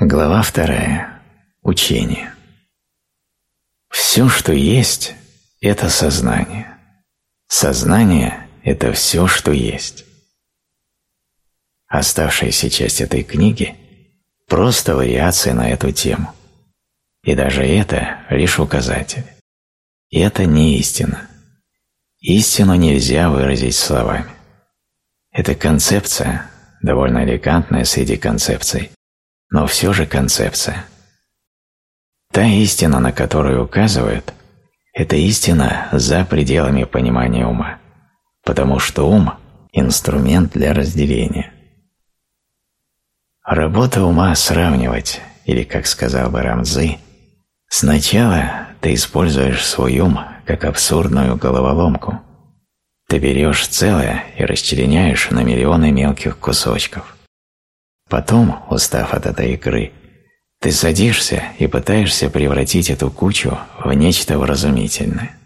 Глава вторая. Учение. Все, что есть, это сознание. Сознание – это все, что есть. Оставшаяся часть этой книги – просто вариация на эту тему. И даже это лишь указатель. Это не истина. Истину нельзя выразить словами. Это концепция, довольно элегантная среди концепций, но все же концепция. Та истина, на которую указывают, это истина за пределами понимания ума, потому что ум – инструмент для разделения. Работа ума сравнивать, или, как сказал бы Рамзы, сначала ты используешь свой ум как абсурдную головоломку. Ты берешь целое и расчленяешь на миллионы мелких кусочков. Потом, устав от этой игры, ты садишься и пытаешься превратить эту кучу в нечто вразумительное.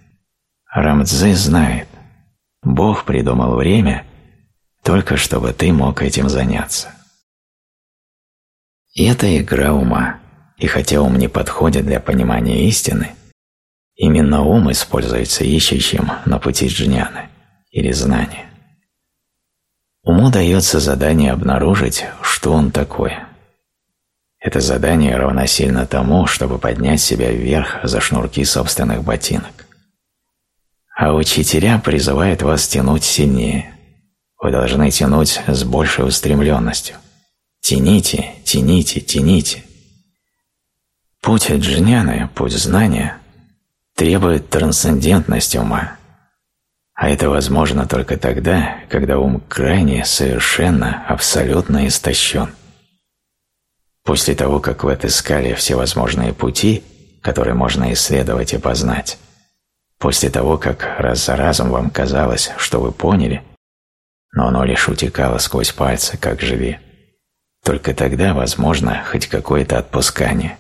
Рамдзе знает, Бог придумал время только чтобы ты мог этим заняться. Это игра ума, и хотя ум не подходит для понимания истины, именно ум используется ищущим на пути джняны или знания. Уму дается задание обнаружить, что он такое. Это задание равносильно тому, чтобы поднять себя вверх за шнурки собственных ботинок. А учителя призывают вас тянуть сильнее. Вы должны тянуть с большей устремленностью. Тяните, тяните, тяните. Путь джняны, путь знания, требует трансцендентности ума, а это возможно только тогда, когда ум крайне, совершенно, абсолютно истощен. После того, как вы отыскали всевозможные пути, которые можно исследовать и познать, после того, как раз за разом вам казалось, что вы поняли, но оно лишь утекало сквозь пальцы, как живи, только тогда возможно хоть какое-то отпускание,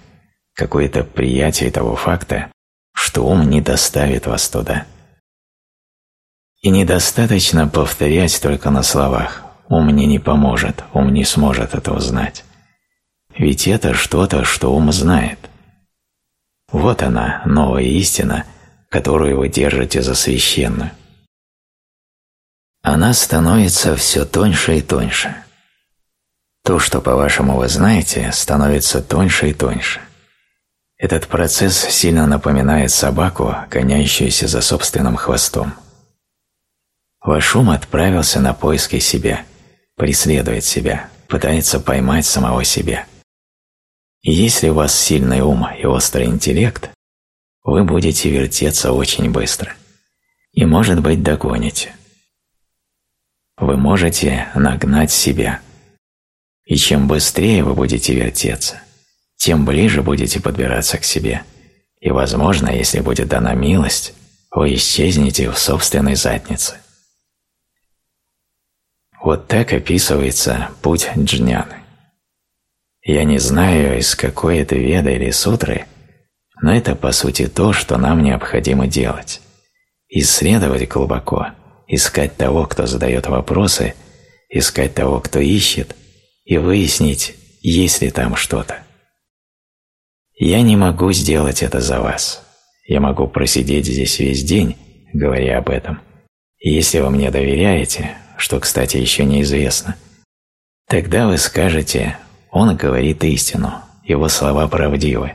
какое-то приятие того факта, что ум не доставит вас туда. И недостаточно повторять только на словах «ум мне не поможет, ум не сможет это узнать». Ведь это что-то, что ум знает. Вот она, новая истина, которую вы держите за священную. Она становится все тоньше и тоньше. То, что, по-вашему, вы знаете, становится тоньше и тоньше. Этот процесс сильно напоминает собаку, гоняющуюся за собственным хвостом. Ваш ум отправился на поиски себя, преследует себя, пытается поймать самого себя. И если у вас сильный ум и острый интеллект, вы будете вертеться очень быстро. И, может быть, догоните. Вы можете нагнать себя. И чем быстрее вы будете вертеться, тем ближе будете подбираться к себе. И, возможно, если будет дана милость, вы исчезнете в собственной заднице. Вот так описывается путь джняны. Я не знаю, из какой это веда или сутры, но это по сути то, что нам необходимо делать. Исследовать глубоко, искать того, кто задает вопросы, искать того, кто ищет, и выяснить, есть ли там что-то. Я не могу сделать это за вас. Я могу просидеть здесь весь день, говоря об этом. Если вы мне доверяете, что, кстати, еще неизвестно, тогда вы скажете «Он говорит истину, его слова правдивы,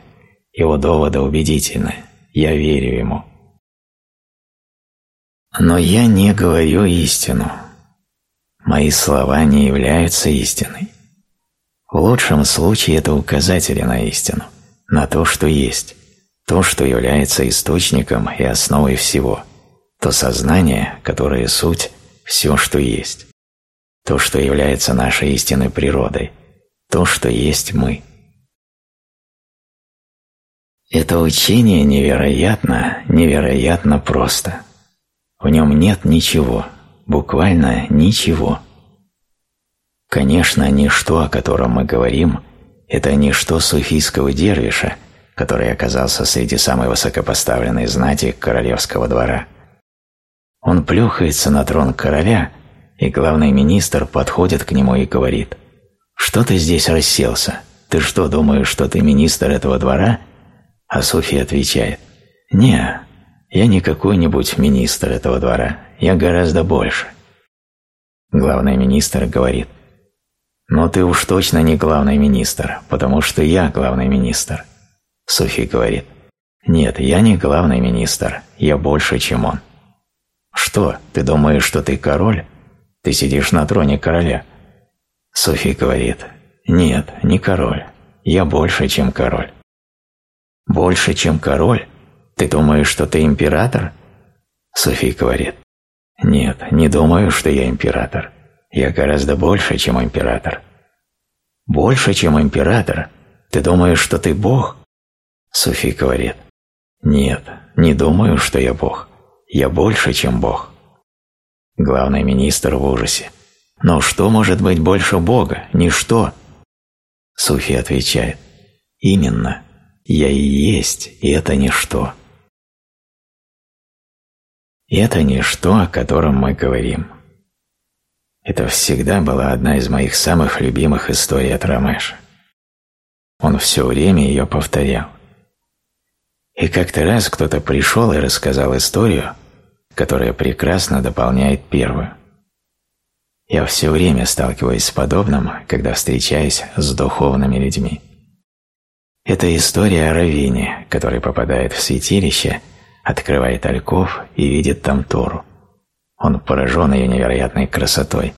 его доводы убедительны, я верю ему». Но я не говорю истину. Мои слова не являются истиной. В лучшем случае это указатели на истину, на то, что есть, то, что является источником и основой всего, то сознание, которое суть – все, что есть, то, что является нашей истинной природой, то, что есть мы. Это учение невероятно, невероятно просто. В нем нет ничего, буквально ничего. Конечно, ничто, о котором мы говорим, это ничто суфийского дервиша, который оказался среди самой высокопоставленной знати королевского двора – он плюхается на трон короля, и главный министр подходит к нему и говорит «Что ты здесь расселся? «Ты что, думаешь, что ты министр этого двора?» А Софья отвечает «Не, я не какой-нибудь министр этого двора, я гораздо больше». Главный министр говорит «Но ты уж точно не главный министр, потому что я главный министр». Софья говорит «Нет, я не главный министр, я больше, чем он». «Что, ты думаешь, что ты король? Ты сидишь на троне короля». Софья говорит «Нет, не король, я больше, чем король». «Больше, чем король? Ты думаешь, что ты император?» Софья говорит «Нет, не думаю, что я император. Я гораздо больше, чем император». «Больше, чем император? Ты думаешь, что ты бог?» Софья говорит «Нет, не думаю, что я бог. Я больше, чем Бог. Главный министр в ужасе. Но что может быть больше Бога? Ничто. Суфи отвечает. Именно. Я и есть, и это ничто. Это ничто, о котором мы говорим. Это всегда была одна из моих самых любимых историй от Рамеша. Он все время ее повторял. И как-то раз кто-то пришел и рассказал историю, которая прекрасно дополняет первую. Я все время сталкиваюсь с подобным, когда встречаюсь с духовными людьми. Это история о Равине, который попадает в святилище, открывает альков и видит там Тору. Он поражен ее невероятной красотой.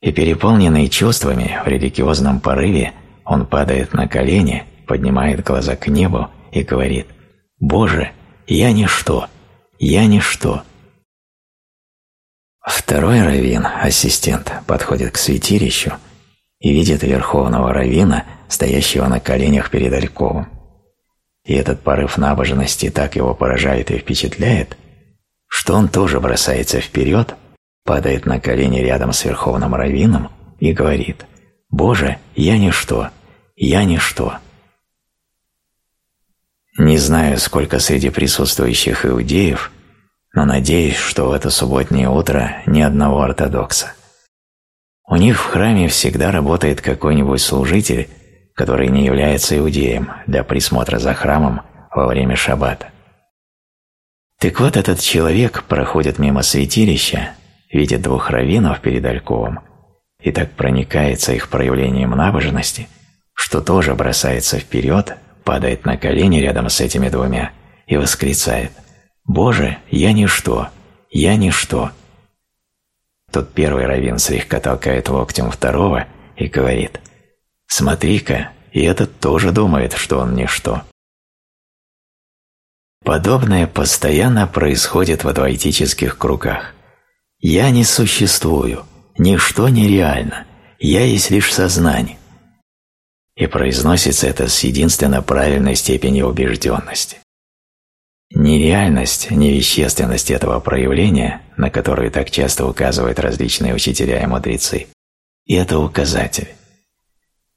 И переполненный чувствами в религиозном порыве, он падает на колени, поднимает глаза к небу и говорит «Боже, я ничто, я ничто, Второй раввин, ассистент, подходит к святилищу и видит верховного раввина, стоящего на коленях перед Альковым. И этот порыв набожности так его поражает и впечатляет, что он тоже бросается вперед, падает на колени рядом с верховным раввином и говорит «Боже, я ничто, я ничто». Не знаю, сколько среди присутствующих иудеев – но надеюсь, что в это субботнее утро ни одного ортодокса. У них в храме всегда работает какой-нибудь служитель, который не является иудеем для присмотра за храмом во время шаббата. Так вот этот человек проходит мимо святилища, видит двух раввинов перед Альковым и так проникается их проявлением набожности, что тоже бросается вперед, падает на колени рядом с этими двумя и восклицает «Боже, я ничто, я ничто». Тут первый раввин слегка толкает локтем второго и говорит «Смотри-ка, и этот тоже думает, что он ничто». Подобное постоянно происходит в адвайтических кругах. «Я не существую, ничто нереально, я есть лишь сознание». И произносится это с единственно правильной степенью убежденности. Нереальность, невещественность этого проявления, на которые так часто указывают различные учителя и мудрецы, это указатель.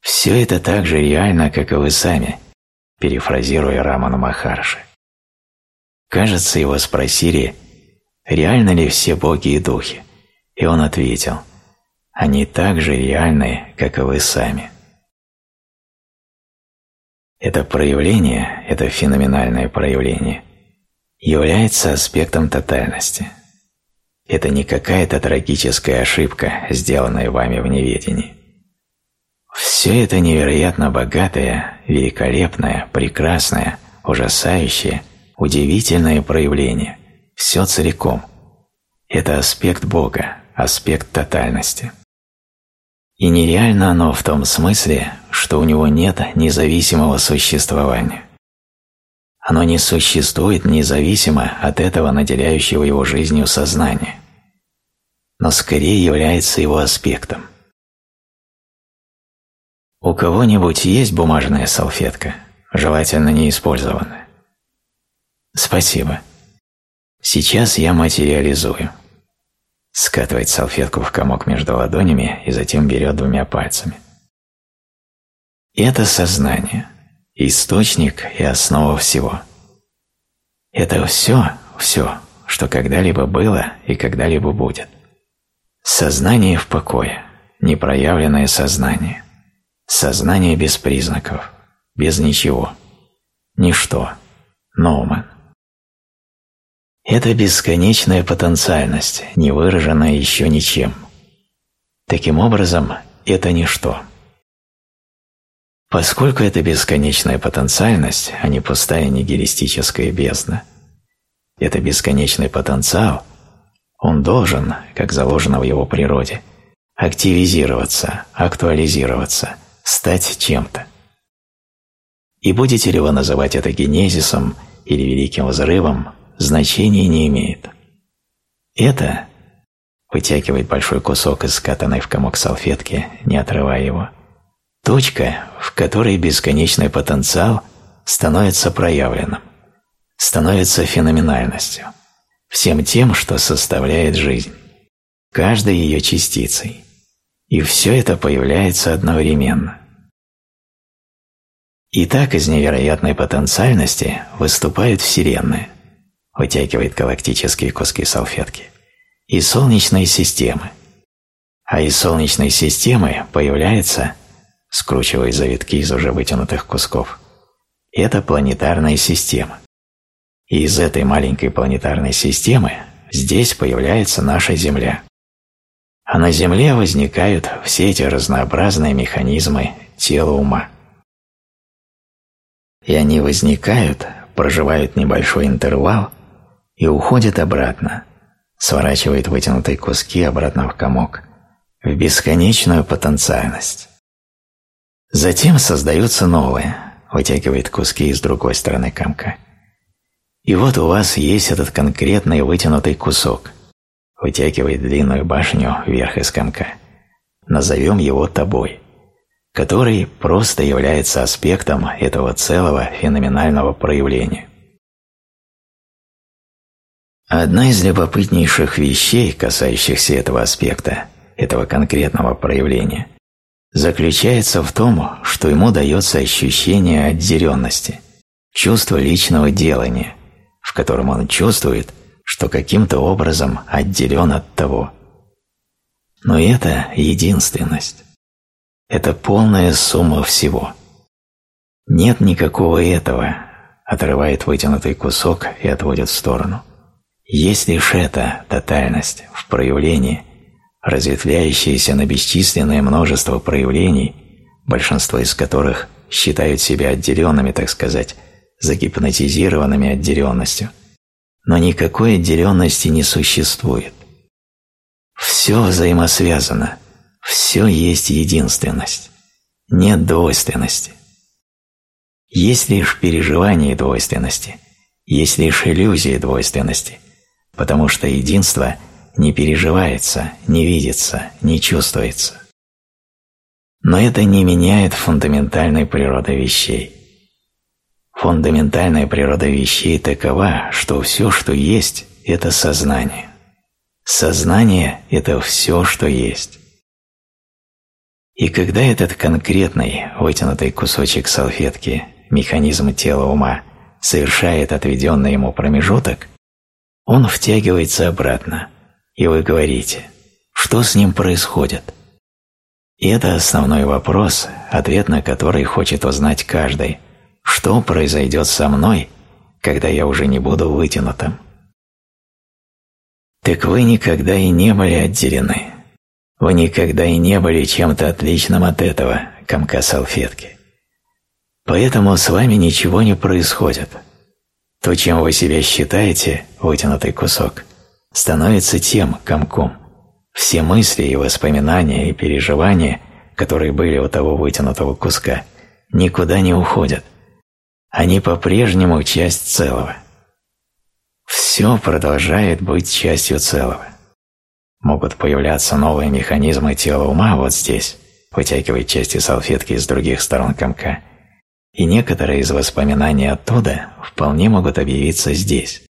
Все это так же реально, как и вы сами, перефразируя Раману Махарши. Кажется, его спросили, реально ли все боги и духи, и он ответил, они так же реальны, как и вы сами. Это проявление, это феноменальное проявление – является аспектом тотальности. Это не какая-то трагическая ошибка, сделанная вами в неведении. Все это невероятно богатое, великолепное, прекрасное, ужасающее, удивительное проявление, все целиком. Это аспект Бога, аспект тотальности. И нереально оно в том смысле, что у него нет независимого существования. Оно не существует независимо от этого наделяющего его жизнью сознания, но скорее является его аспектом. У кого-нибудь есть бумажная салфетка, желательно не использованная? Спасибо. Сейчас я материализую. Скатывает салфетку в комок между ладонями и затем берет двумя пальцами. Это сознание – источник и основа всего. Это все, все, что когда-либо было и когда-либо будет. Сознание в покое, непроявленное сознание. Сознание без признаков, без ничего. Ничто. Ноумен. Это бесконечная потенциальность, не выраженная еще ничем. Таким образом, это ничто. Поскольку это бесконечная потенциальность, а не пустая нигилистическая бездна, это бесконечный потенциал, он должен, как заложено в его природе, активизироваться, актуализироваться, стать чем-то. И будете ли вы называть это генезисом или великим взрывом, значения не имеет. Это вытягивает большой кусок из скатанной в комок салфетки, не отрывая его. Точка, в которой бесконечный потенциал становится проявленным, становится феноменальностью, всем тем, что составляет жизнь, каждой ее частицей. И все это появляется одновременно. И так из невероятной потенциальности выступает Вселенная, вытягивает галактические куски салфетки, и Солнечной системы. А из Солнечной системы появляется, скручивая завитки из уже вытянутых кусков, это планетарная система. И из этой маленькой планетарной системы здесь появляется наша Земля. А на Земле возникают все эти разнообразные механизмы тела ума. И они возникают, проживают небольшой интервал и уходят обратно, сворачивает вытянутые куски обратно в комок, в бесконечную потенциальность. Затем создаются новые, вытягивает куски из другой стороны комка. И вот у вас есть этот конкретный вытянутый кусок, вытягивает длинную башню вверх из комка. Назовем его тобой который просто является аспектом этого целого феноменального проявления. Одна из любопытнейших вещей, касающихся этого аспекта, этого конкретного проявления, заключается в том, что ему дается ощущение отделенности, чувство личного делания, в котором он чувствует, что каким-то образом отделен от того. Но это единственность. Это полная сумма всего. Нет никакого этого, отрывает вытянутый кусок и отводит в сторону. Есть лишь эта тотальность в проявлении, разветвляющаяся на бесчисленное множество проявлений, большинство из которых считают себя отделенными, так сказать, загипнотизированными отделенностью. Но никакой отделенности не существует. Все взаимосвязано – все есть единственность. Нет двойственности. Есть лишь переживание двойственности, есть лишь иллюзия двойственности, потому что единство не переживается, не видится, не чувствуется. Но это не меняет фундаментальной природы вещей. Фундаментальная природа вещей такова, что все, что есть, это сознание. Сознание – это все, что есть. И когда этот конкретный, вытянутый кусочек салфетки, механизм тела ума, совершает отведенный ему промежуток, он втягивается обратно, и вы говорите, что с ним происходит? И это основной вопрос, ответ на который хочет узнать каждый, что произойдет со мной, когда я уже не буду вытянутым. Так вы никогда и не были отделены, вы никогда и не были чем-то отличным от этого комка салфетки. Поэтому с вами ничего не происходит. То, чем вы себя считаете, вытянутый кусок, становится тем комком. Все мысли и воспоминания и переживания, которые были у того вытянутого куска, никуда не уходят. Они по-прежнему часть целого. Все продолжает быть частью целого могут появляться новые механизмы тела ума вот здесь, вытягивать части салфетки из других сторон комка, и некоторые из воспоминаний оттуда вполне могут объявиться здесь.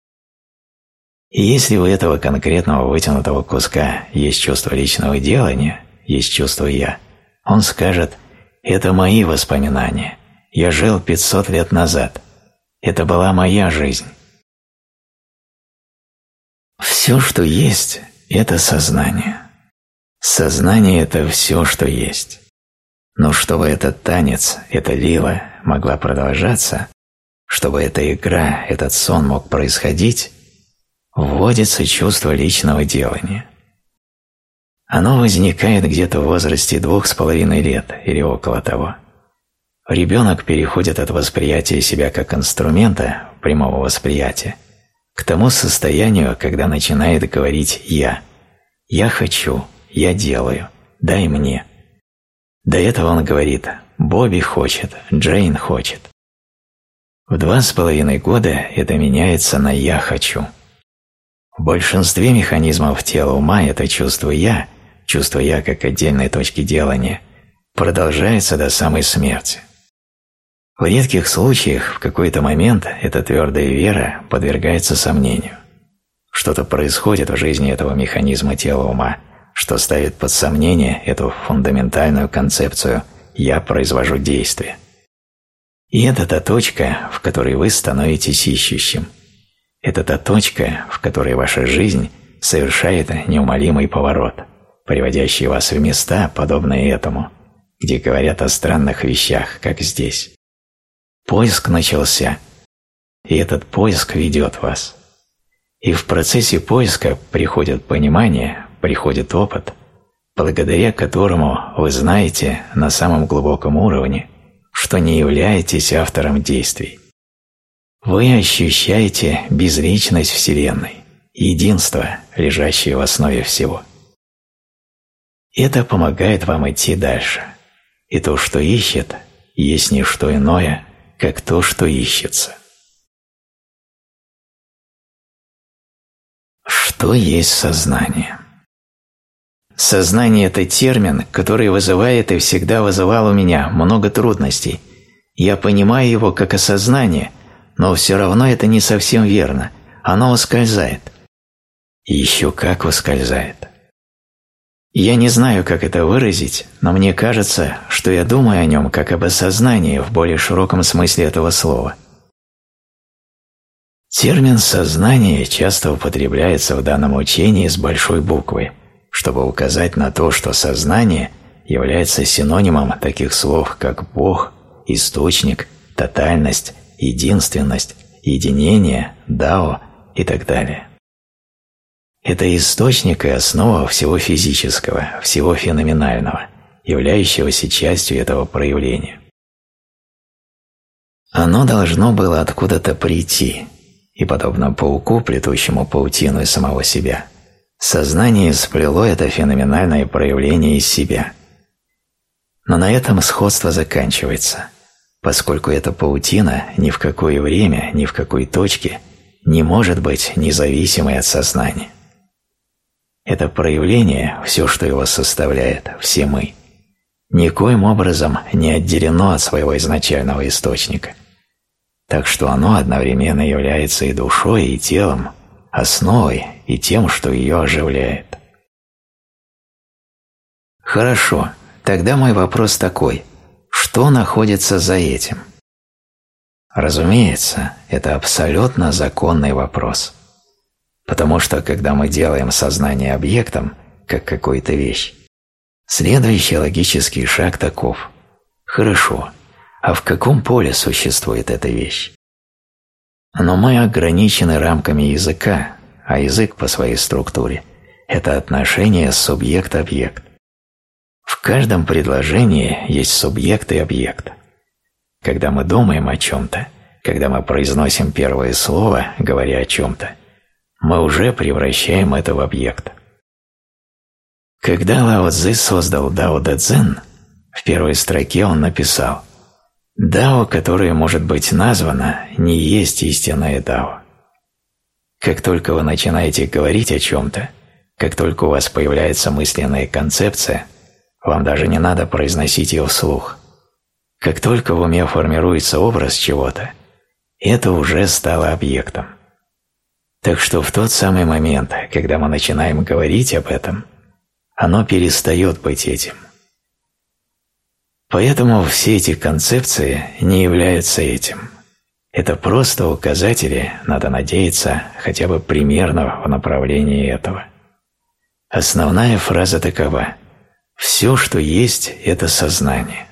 Если у этого конкретного вытянутого куска есть чувство личного делания, есть чувство «я», он скажет «это мои воспоминания, я жил 500 лет назад, это была моя жизнь». Все, что есть, – это сознание. Сознание – это все, что есть. Но чтобы этот танец, эта лила могла продолжаться, чтобы эта игра, этот сон мог происходить, вводится чувство личного делания. Оно возникает где-то в возрасте двух с половиной лет или около того. Ребенок переходит от восприятия себя как инструмента, прямого восприятия, к тому состоянию, когда начинает говорить «я». «Я хочу», «я делаю», «дай мне». До этого он говорит «Бобби хочет», «Джейн хочет». В два с половиной года это меняется на «я хочу». В большинстве механизмов тела ума это чувство «я», чувство «я» как отдельной точки делания, продолжается до самой смерти. В редких случаях в какой-то момент эта твердая вера подвергается сомнению. Что-то происходит в жизни этого механизма тела ума, что ставит под сомнение эту фундаментальную концепцию «я произвожу действие». И это та точка, в которой вы становитесь ищущим. Это та точка, в которой ваша жизнь совершает неумолимый поворот, приводящий вас в места, подобные этому, где говорят о странных вещах, как здесь. Поиск начался, и этот поиск ведет вас. И в процессе поиска приходит понимание, приходит опыт, благодаря которому вы знаете на самом глубоком уровне, что не являетесь автором действий. Вы ощущаете безличность Вселенной, единство, лежащее в основе всего. Это помогает вам идти дальше, и то, что ищет, есть не что иное, как то, что ищется. Что есть сознание? Сознание – это термин, который вызывает и всегда вызывал у меня много трудностей. Я понимаю его как осознание, но все равно это не совсем верно. Оно ускользает. И еще как ускользает. Я не знаю, как это выразить, но мне кажется, что я думаю о нем как об осознании в более широком смысле этого слова. Термин «сознание» часто употребляется в данном учении с большой буквы, чтобы указать на то, что сознание является синонимом таких слов, как «Бог», «Источник», «Тотальность», «Единственность», «Единение», «Дао» и так далее. Это источник и основа всего физического, всего феноменального, являющегося частью этого проявления. Оно должно было откуда-то прийти, и, подобно пауку, плетущему паутину из самого себя, сознание сплело это феноменальное проявление из себя. Но на этом сходство заканчивается, поскольку эта паутина ни в какое время, ни в какой точке не может быть независимой от сознания. Это проявление, все, что его составляет, все мы, никоим образом не отделено от своего изначального источника. Так что оно одновременно является и душой, и телом, основой и тем, что ее оживляет. Хорошо, тогда мой вопрос такой. Что находится за этим? Разумеется, это абсолютно законный вопрос. Потому что, когда мы делаем сознание объектом, как какую-то вещь, следующий логический шаг таков. Хорошо, а в каком поле существует эта вещь? Но мы ограничены рамками языка, а язык по своей структуре – это отношение субъект-объект. В каждом предложении есть субъект и объект. Когда мы думаем о чем-то, когда мы произносим первое слово, говоря о чем-то – мы уже превращаем это в объект. Когда Лао Цзы создал Дао Дэ Цзэн, в первой строке он написал «Дао, которое может быть названо, не есть истинное Дао». Как только вы начинаете говорить о чем-то, как только у вас появляется мысленная концепция, вам даже не надо произносить ее вслух. Как только в уме формируется образ чего-то, это уже стало объектом. Так что в тот самый момент, когда мы начинаем говорить об этом, оно перестает быть этим. Поэтому все эти концепции не являются этим. Это просто указатели, надо надеяться, хотя бы примерно в направлении этого. Основная фраза такова Все, что есть, это сознание.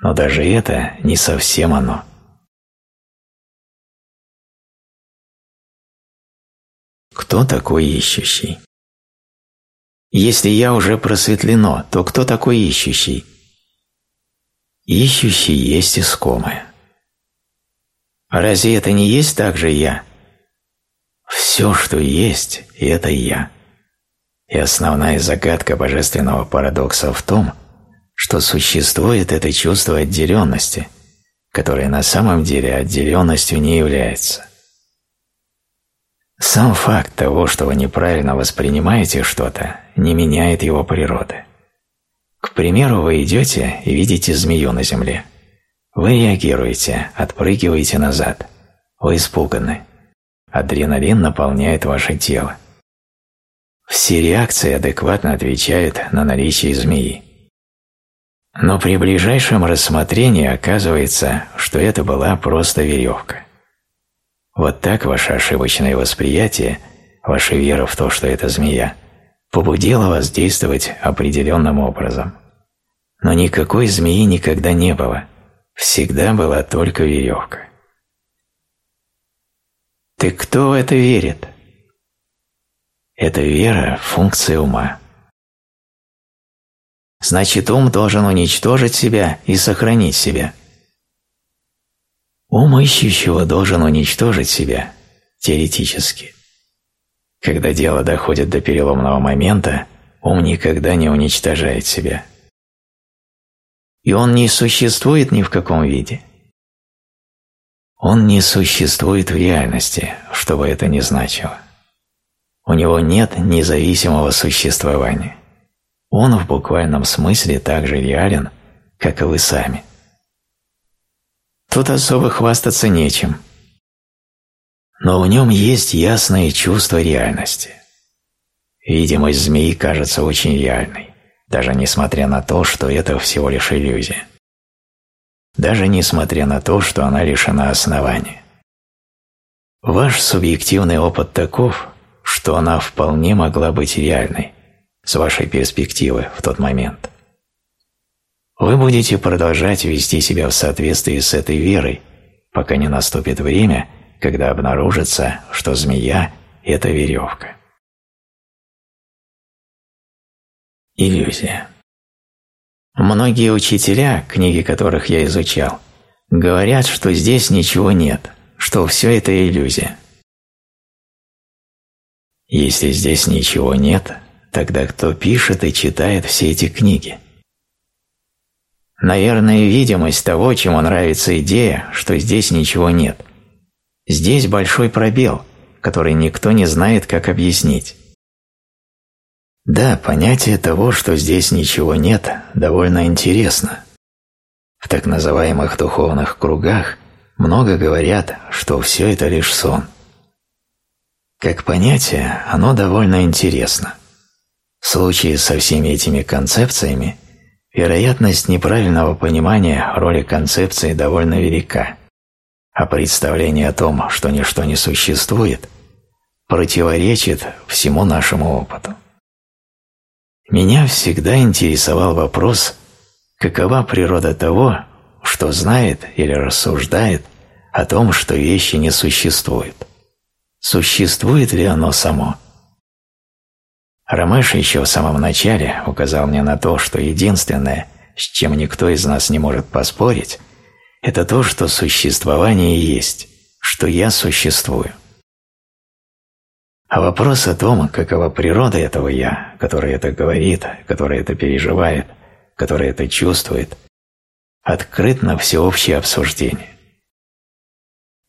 Но даже это не совсем оно. Кто такой ищущий? Если я уже просветлено, то кто такой ищущий? Ищущий есть искомое. Разве это не есть также я? Все, что есть, это я. И основная загадка божественного парадокса в том, что существует это чувство отделенности, которое на самом деле отделенностью не является. Сам факт того, что вы неправильно воспринимаете что-то, не меняет его природы. К примеру, вы идете и видите змею на земле. Вы реагируете, отпрыгиваете назад. Вы испуганы. Адреналин наполняет ваше тело. Все реакции адекватно отвечают на наличие змеи. Но при ближайшем рассмотрении оказывается, что это была просто веревка. Вот так ваше ошибочное восприятие, ваша вера в то, что это змея, побудило вас действовать определенным образом. Но никакой змеи никогда не было, всегда была только веревка. Ты кто в это верит? Эта вера – функция ума. Значит, ум должен уничтожить себя и сохранить себя – Ум ищущего должен уничтожить себя, теоретически. Когда дело доходит до переломного момента, ум никогда не уничтожает себя. И он не существует ни в каком виде. Он не существует в реальности, что бы это ни значило. У него нет независимого существования. Он в буквальном смысле так же реален, как и вы сами – Тут особо хвастаться нечем. Но в нем есть ясное чувство реальности. Видимость змеи кажется очень реальной, даже несмотря на то, что это всего лишь иллюзия. Даже несмотря на то, что она лишена основания. Ваш субъективный опыт таков, что она вполне могла быть реальной, с вашей перспективы в тот момент вы будете продолжать вести себя в соответствии с этой верой, пока не наступит время, когда обнаружится, что змея – это веревка. Иллюзия. Многие учителя, книги которых я изучал, говорят, что здесь ничего нет, что все это иллюзия. Если здесь ничего нет, тогда кто пишет и читает все эти книги? Наверное, видимость того, чему нравится идея, что здесь ничего нет. Здесь большой пробел, который никто не знает, как объяснить. Да, понятие того, что здесь ничего нет, довольно интересно. В так называемых духовных кругах много говорят, что все это лишь сон. Как понятие, оно довольно интересно. В случае со всеми этими концепциями Вероятность неправильного понимания роли концепции довольно велика, а представление о том, что ничто не существует, противоречит всему нашему опыту. Меня всегда интересовал вопрос, какова природа того, что знает или рассуждает о том, что вещи не существуют. Существует ли оно само? Ромеш еще в самом начале указал мне на то, что единственное, с чем никто из нас не может поспорить, это то, что существование есть, что я существую. А вопрос о том, какова природа этого «я», который это говорит, который это переживает, который это чувствует, открыт на всеобщее обсуждение.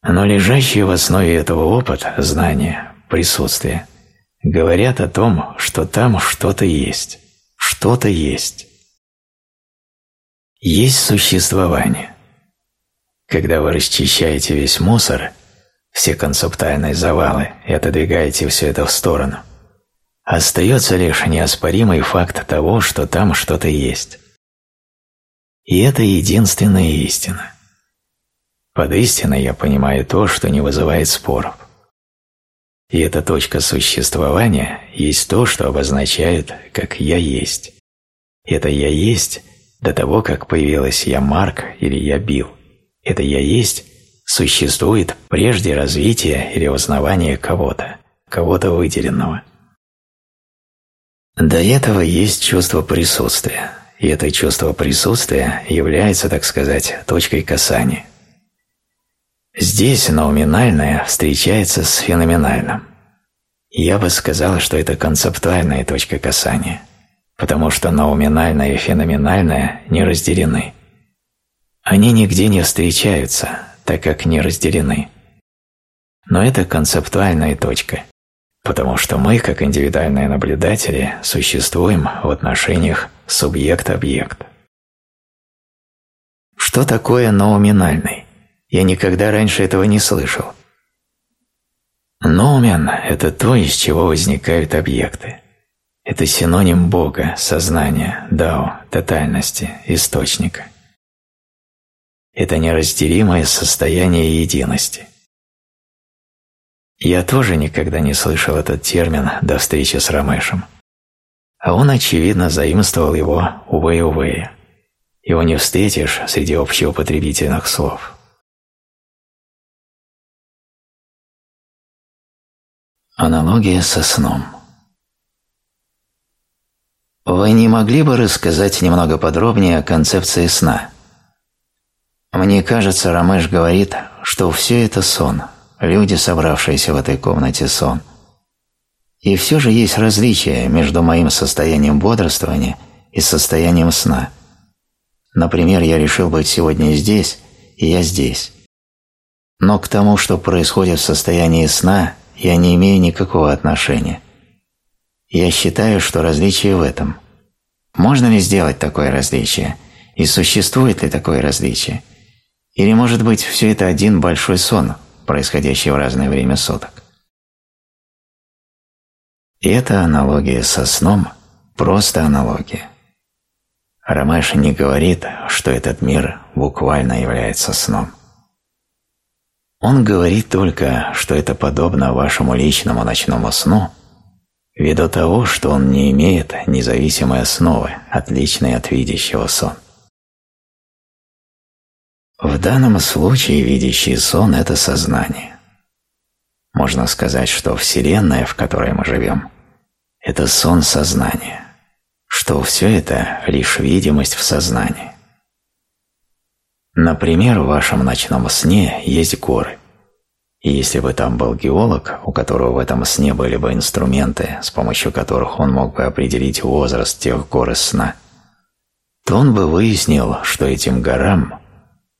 Но лежащее в основе этого опыта, знания, присутствие – говорят о том, что там что-то есть, что-то есть. Есть существование. Когда вы расчищаете весь мусор, все концептуальные завалы и отодвигаете все это в сторону, остается лишь неоспоримый факт того, что там что-то есть. И это единственная истина. Под истиной я понимаю то, что не вызывает споров. И эта точка существования есть то, что обозначает, как «я есть». Это «я есть» до того, как появилась «я Марк» или «я Билл». Это «я есть» существует прежде развития или узнавания кого-то, кого-то выделенного. До этого есть чувство присутствия, и это чувство присутствия является, так сказать, точкой касания. Здесь номинальное встречается с феноменальным. Я бы сказал, что это концептуальная точка касания, потому что номинальное и феноменальное не разделены. Они нигде не встречаются, так как не разделены. Но это концептуальная точка, потому что мы, как индивидуальные наблюдатели, существуем в отношениях субъект-объект. Что такое номинальный? Я никогда раньше этого не слышал. Номен – это то, из чего возникают объекты. Это синоним Бога, сознания, дао, тотальности, источника. Это неразделимое состояние единости. Я тоже никогда не слышал этот термин до встречи с Рамешем. А он, очевидно, заимствовал его у Вэя Его не встретишь среди общеупотребительных слов. Аналогия со сном. Вы не могли бы рассказать немного подробнее о концепции сна? Мне кажется, Рамеш говорит, что все это сон, люди, собравшиеся в этой комнате, сон. И все же есть различие между моим состоянием бодрствования и состоянием сна. Например, я решил быть сегодня здесь, и я здесь. Но к тому, что происходит в состоянии сна, я не имею никакого отношения. Я считаю, что различие в этом. Можно ли сделать такое различие? И существует ли такое различие? Или, может быть, все это один большой сон, происходящий в разное время суток? И эта аналогия со сном – просто аналогия. Рамеш не говорит, что этот мир буквально является сном. Он говорит только, что это подобно вашему личному ночному сну, ввиду того, что он не имеет независимой основы, отличной от видящего сон. В данном случае видящий сон – это сознание. Можно сказать, что Вселенная, в которой мы живем, – это сон сознания, что все это – лишь видимость в сознании. Например, в вашем ночном сне есть горы. И если бы там был геолог, у которого в этом сне были бы инструменты, с помощью которых он мог бы определить возраст тех гор из сна, то он бы выяснил, что этим горам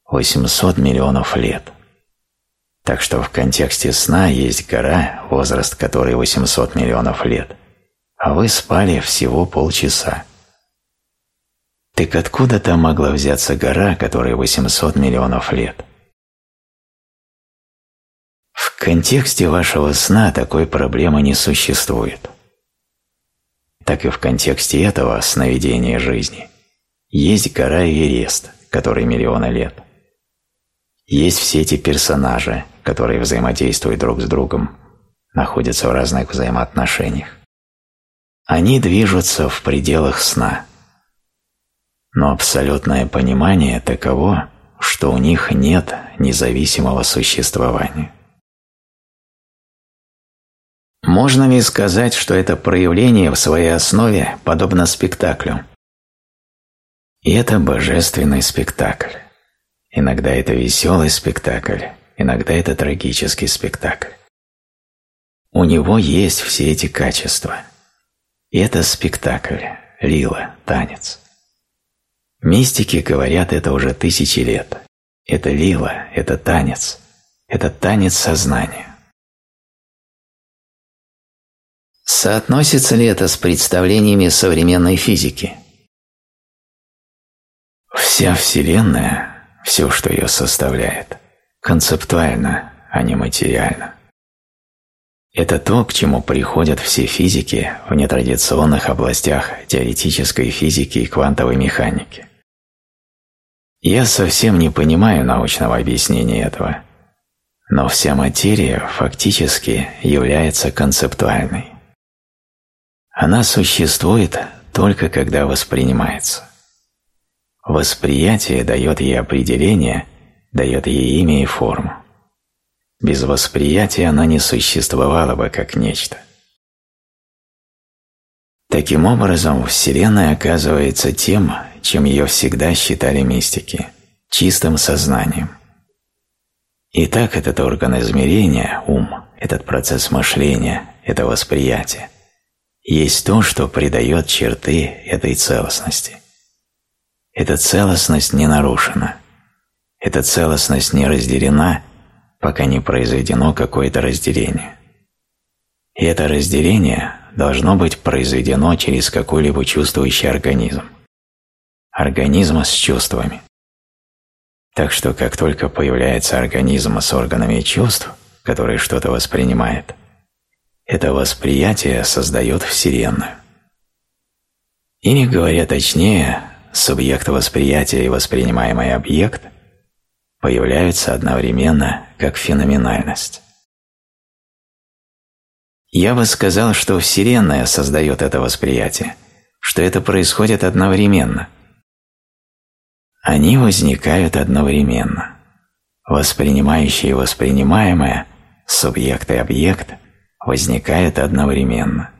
800 миллионов лет. Так что в контексте сна есть гора, возраст которой 800 миллионов лет, а вы спали всего полчаса. Так откуда там могла взяться гора, которой 800 миллионов лет? В контексте вашего сна такой проблемы не существует. Так и в контексте этого сновидения жизни есть гора Эверест, которой миллионы лет. Есть все эти персонажи, которые взаимодействуют друг с другом, находятся в разных взаимоотношениях. Они движутся в пределах сна – но абсолютное понимание таково, что у них нет независимого существования. Можно ли сказать, что это проявление в своей основе подобно спектаклю? И это божественный спектакль. Иногда это веселый спектакль, иногда это трагический спектакль. У него есть все эти качества. И это спектакль, лила, танец. Мистики говорят это уже тысячи лет. Это лила, это танец, это танец сознания. Соотносится ли это с представлениями современной физики? Вся Вселенная, все, что ее составляет, концептуально, а не материально. Это то, к чему приходят все физики в нетрадиционных областях теоретической физики и квантовой механики. Я совсем не понимаю научного объяснения этого, но вся материя фактически является концептуальной. Она существует только когда воспринимается. Восприятие дает ей определение, дает ей имя и форму. Без восприятия она не существовала бы как нечто. Таким образом, Вселенная оказывается тем, чем ее всегда считали мистики – чистым сознанием. Итак, этот орган измерения, ум, этот процесс мышления, это восприятие, есть то, что придает черты этой целостности. Эта целостность не нарушена. Эта целостность не разделена, пока не произведено какое-то разделение. И это разделение должно быть произведено через какой-либо чувствующий организм. Организм с чувствами. Так что как только появляется организм с органами чувств, который что-то воспринимает, это восприятие создает Вселенную. Или, говоря точнее, субъект восприятия и воспринимаемый объект появляются одновременно как феноменальность. Я бы сказал, что Вселенная создает это восприятие, что это происходит одновременно. Они возникают одновременно. Воспринимающее и воспринимаемое, субъект и объект возникают одновременно.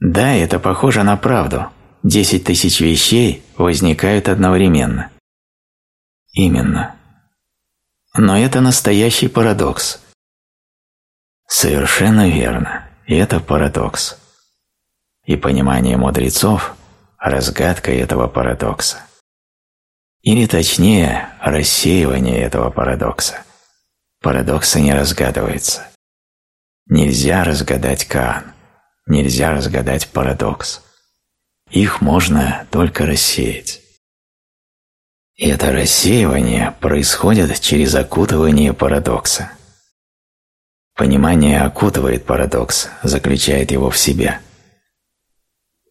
Да, это похоже на правду. Десять тысяч вещей возникают одновременно. Именно. Но это настоящий парадокс. Совершенно верно. Это парадокс. И понимание мудрецов – разгадка этого парадокса. Или точнее, рассеивание этого парадокса. Парадоксы не разгадывается. Нельзя разгадать Каан, нельзя разгадать парадокс. Их можно только рассеять. Это рассеивание происходит через окутывание парадокса. Понимание окутывает парадокс, заключает его в себя.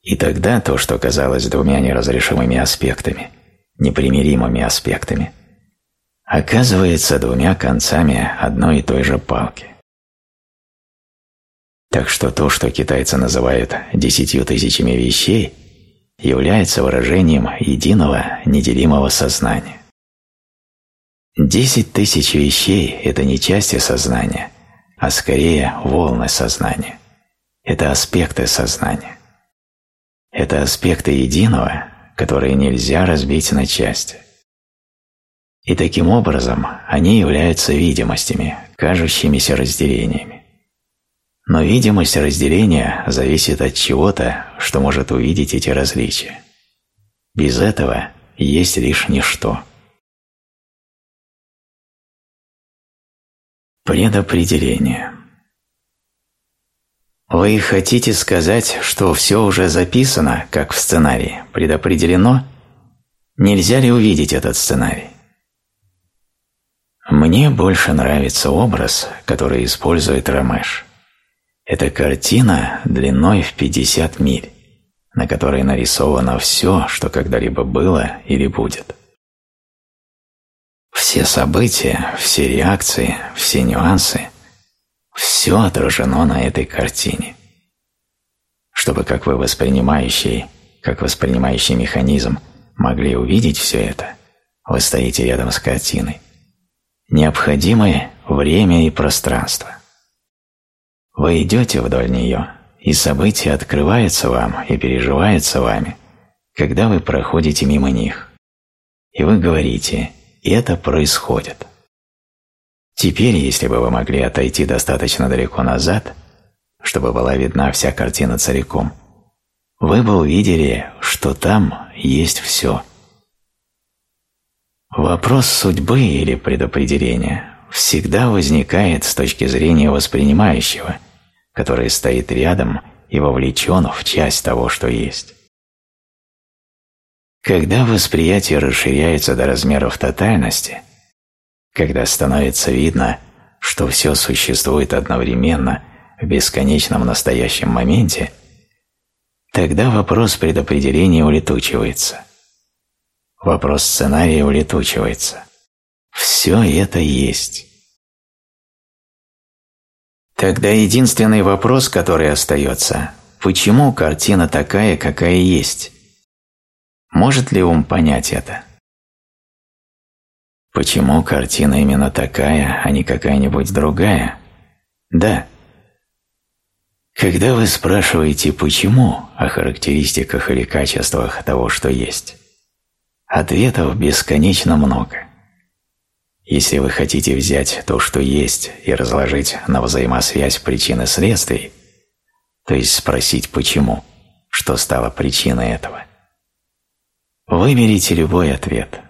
И тогда то, что казалось двумя неразрешимыми аспектами, непримиримыми аспектами, оказывается двумя концами одной и той же палки. Так что то, что китайцы называют десятью тысячами вещей, является выражением единого неделимого сознания. Десять тысяч вещей – это не части сознания, а скорее волны сознания. Это аспекты сознания. Это аспекты единого, которые нельзя разбить на части. И таким образом они являются видимостями, кажущимися разделениями. Но видимость разделения зависит от чего-то, что может увидеть эти различия. Без этого есть лишь ничто. Предопределение Вы хотите сказать, что все уже записано, как в сценарии, предопределено? Нельзя ли увидеть этот сценарий? Мне больше нравится образ, который использует Ромеш – это картина длиной в 50 миль, на которой нарисовано все, что когда-либо было или будет. Все события, все реакции, все нюансы – все отражено на этой картине. Чтобы как вы воспринимающий, как воспринимающий механизм могли увидеть все это, вы стоите рядом с картиной. Необходимы время и пространство. Вы идете вдоль нее, и события открываются вам и переживаются вами, когда вы проходите мимо них. И вы говорите «это происходит». Теперь, если бы вы могли отойти достаточно далеко назад, чтобы была видна вся картина целиком, вы бы увидели, что там есть все. Вопрос судьбы или предопределения всегда возникает с точки зрения воспринимающего, который стоит рядом и вовлечен в часть того, что есть. Когда восприятие расширяется до размеров тотальности, когда становится видно, что все существует одновременно в бесконечном настоящем моменте, тогда вопрос предопределения улетучивается. Вопрос сценария улетучивается. Все это есть. Тогда единственный вопрос, который остается, почему картина такая, какая есть. Может ли ум понять это? Почему картина именно такая, а не какая-нибудь другая? Да. Когда вы спрашиваете «почему» о характеристиках или качествах того, что есть, ответов бесконечно много. Если вы хотите взять то, что есть, и разложить на взаимосвязь причин и следствий, то есть спросить «почему?», что стало причиной этого, выберите любой ответ.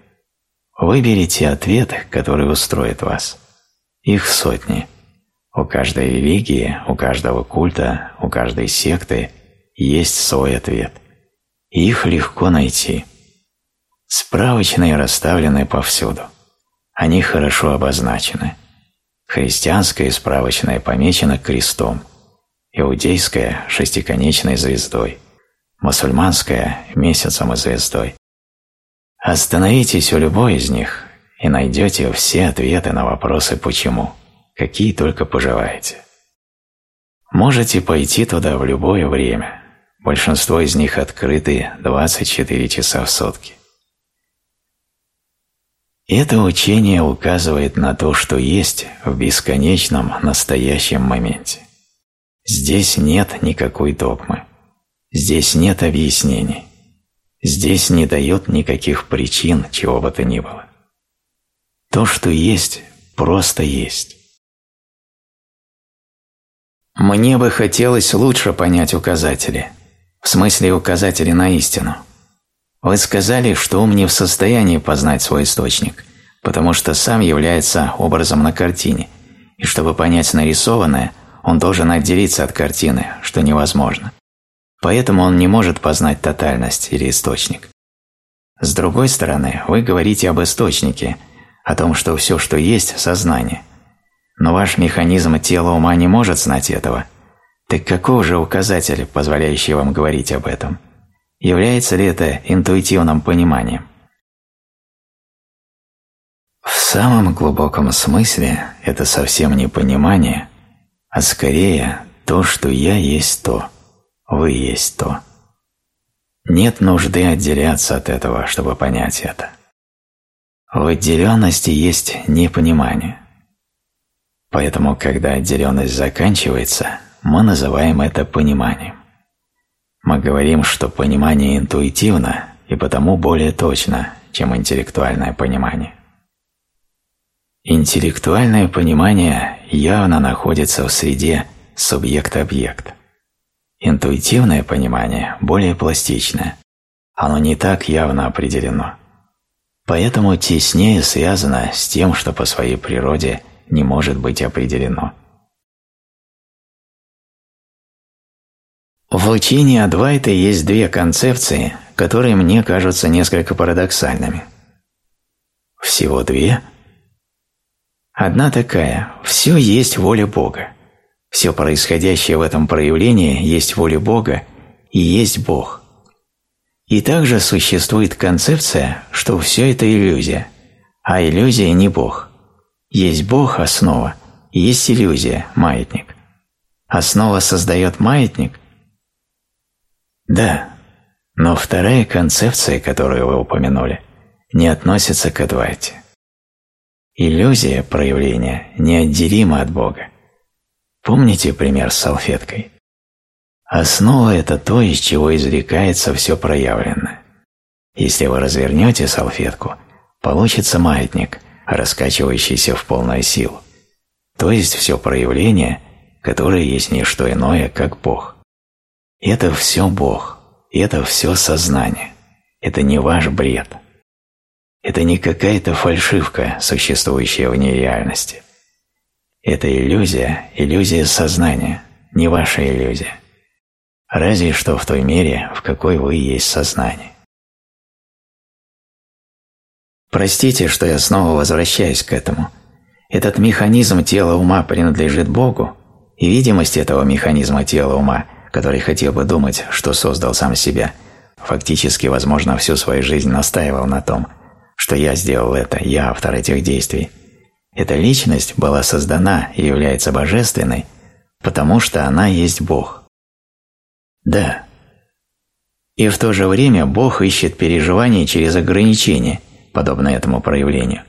Выберите ответ, который устроит вас. Их сотни. У каждой религии, у каждого культа, у каждой секты есть свой ответ. Их легко найти. Справочные расставлены повсюду. Они хорошо обозначены. Христианская справочная помечена крестом, иудейская – шестиконечной звездой, мусульманская – месяцем и звездой. Остановитесь у любой из них и найдете все ответы на вопросы «почему», какие только пожелаете. Можете пойти туда в любое время. Большинство из них открыты 24 часа в сутки. Это учение указывает на то, что есть в бесконечном настоящем моменте. Здесь нет никакой догмы. Здесь нет объяснений. Здесь не дает никаких причин, чего бы то ни было. То, что есть, просто есть. Мне бы хотелось лучше понять указатели, в смысле указатели на истину – вы сказали, что ум не в состоянии познать свой источник, потому что сам является образом на картине, и чтобы понять нарисованное, он должен отделиться от картины, что невозможно. Поэтому он не может познать тотальность или источник. С другой стороны, вы говорите об источнике, о том, что все, что есть – сознание. Но ваш механизм тела ума не может знать этого. Так каков же указатель, позволяющий вам говорить об этом – Является ли это интуитивным пониманием? В самом глубоком смысле это совсем не понимание, а скорее то, что я есть то, вы есть то. Нет нужды отделяться от этого, чтобы понять это. В отделенности есть непонимание. Поэтому, когда отделенность заканчивается, мы называем это пониманием. Мы говорим, что понимание интуитивно и потому более точно, чем интеллектуальное понимание. Интеллектуальное понимание явно находится в среде субъект-объект. Интуитивное понимание более пластичное, оно не так явно определено. Поэтому теснее связано с тем, что по своей природе не может быть определено. В учении Адвайта есть две концепции, которые мне кажутся несколько парадоксальными. Всего две? Одна такая – все есть воля Бога. Все происходящее в этом проявлении есть воля Бога и есть Бог. И также существует концепция, что все это иллюзия, а иллюзия не Бог. Есть Бог – основа, есть иллюзия – маятник. Основа создает маятник, да, но вторая концепция, которую вы упомянули, не относится к Адвайте. Иллюзия проявления неотделима от Бога. Помните пример с салфеткой? Основа – это то, из чего извлекается все проявленное. Если вы развернете салфетку, получится маятник, раскачивающийся в полную силу, то есть все проявление, которое есть не что иное, как Бог. Это все Бог, это все сознание, это не ваш бред. Это не какая-то фальшивка, существующая вне реальности. Это иллюзия, иллюзия сознания, не ваша иллюзия. Разве что в той мере, в какой вы есть сознание. Простите, что я снова возвращаюсь к этому. Этот механизм тела ума принадлежит Богу, и видимость этого механизма тела ума – который хотел бы думать, что создал сам себя, фактически, возможно, всю свою жизнь настаивал на том, что я сделал это, я автор этих действий. Эта личность была создана и является божественной, потому что она есть Бог. Да. И в то же время Бог ищет переживания через ограничения, подобно этому проявлению,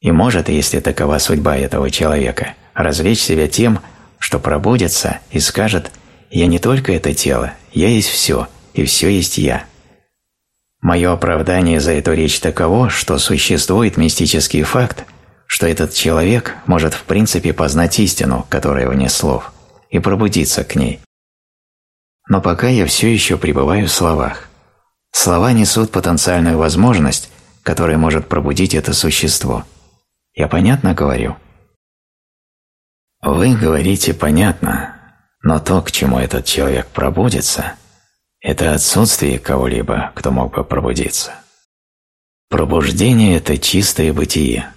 и может, если такова судьба этого человека, развлечь себя тем, что пробудется и скажет «Я не только это тело, я есть все, и все есть я». Мое оправдание за эту речь таково, что существует мистический факт, что этот человек может в принципе познать истину, которая вне слов, и пробудиться к ней. Но пока я все еще пребываю в словах. Слова несут потенциальную возможность, которая может пробудить это существо. Я понятно говорю? Вы говорите понятно, но то, к чему этот человек пробудится, это отсутствие кого-либо, кто мог бы пробудиться. Пробуждение – это чистое бытие.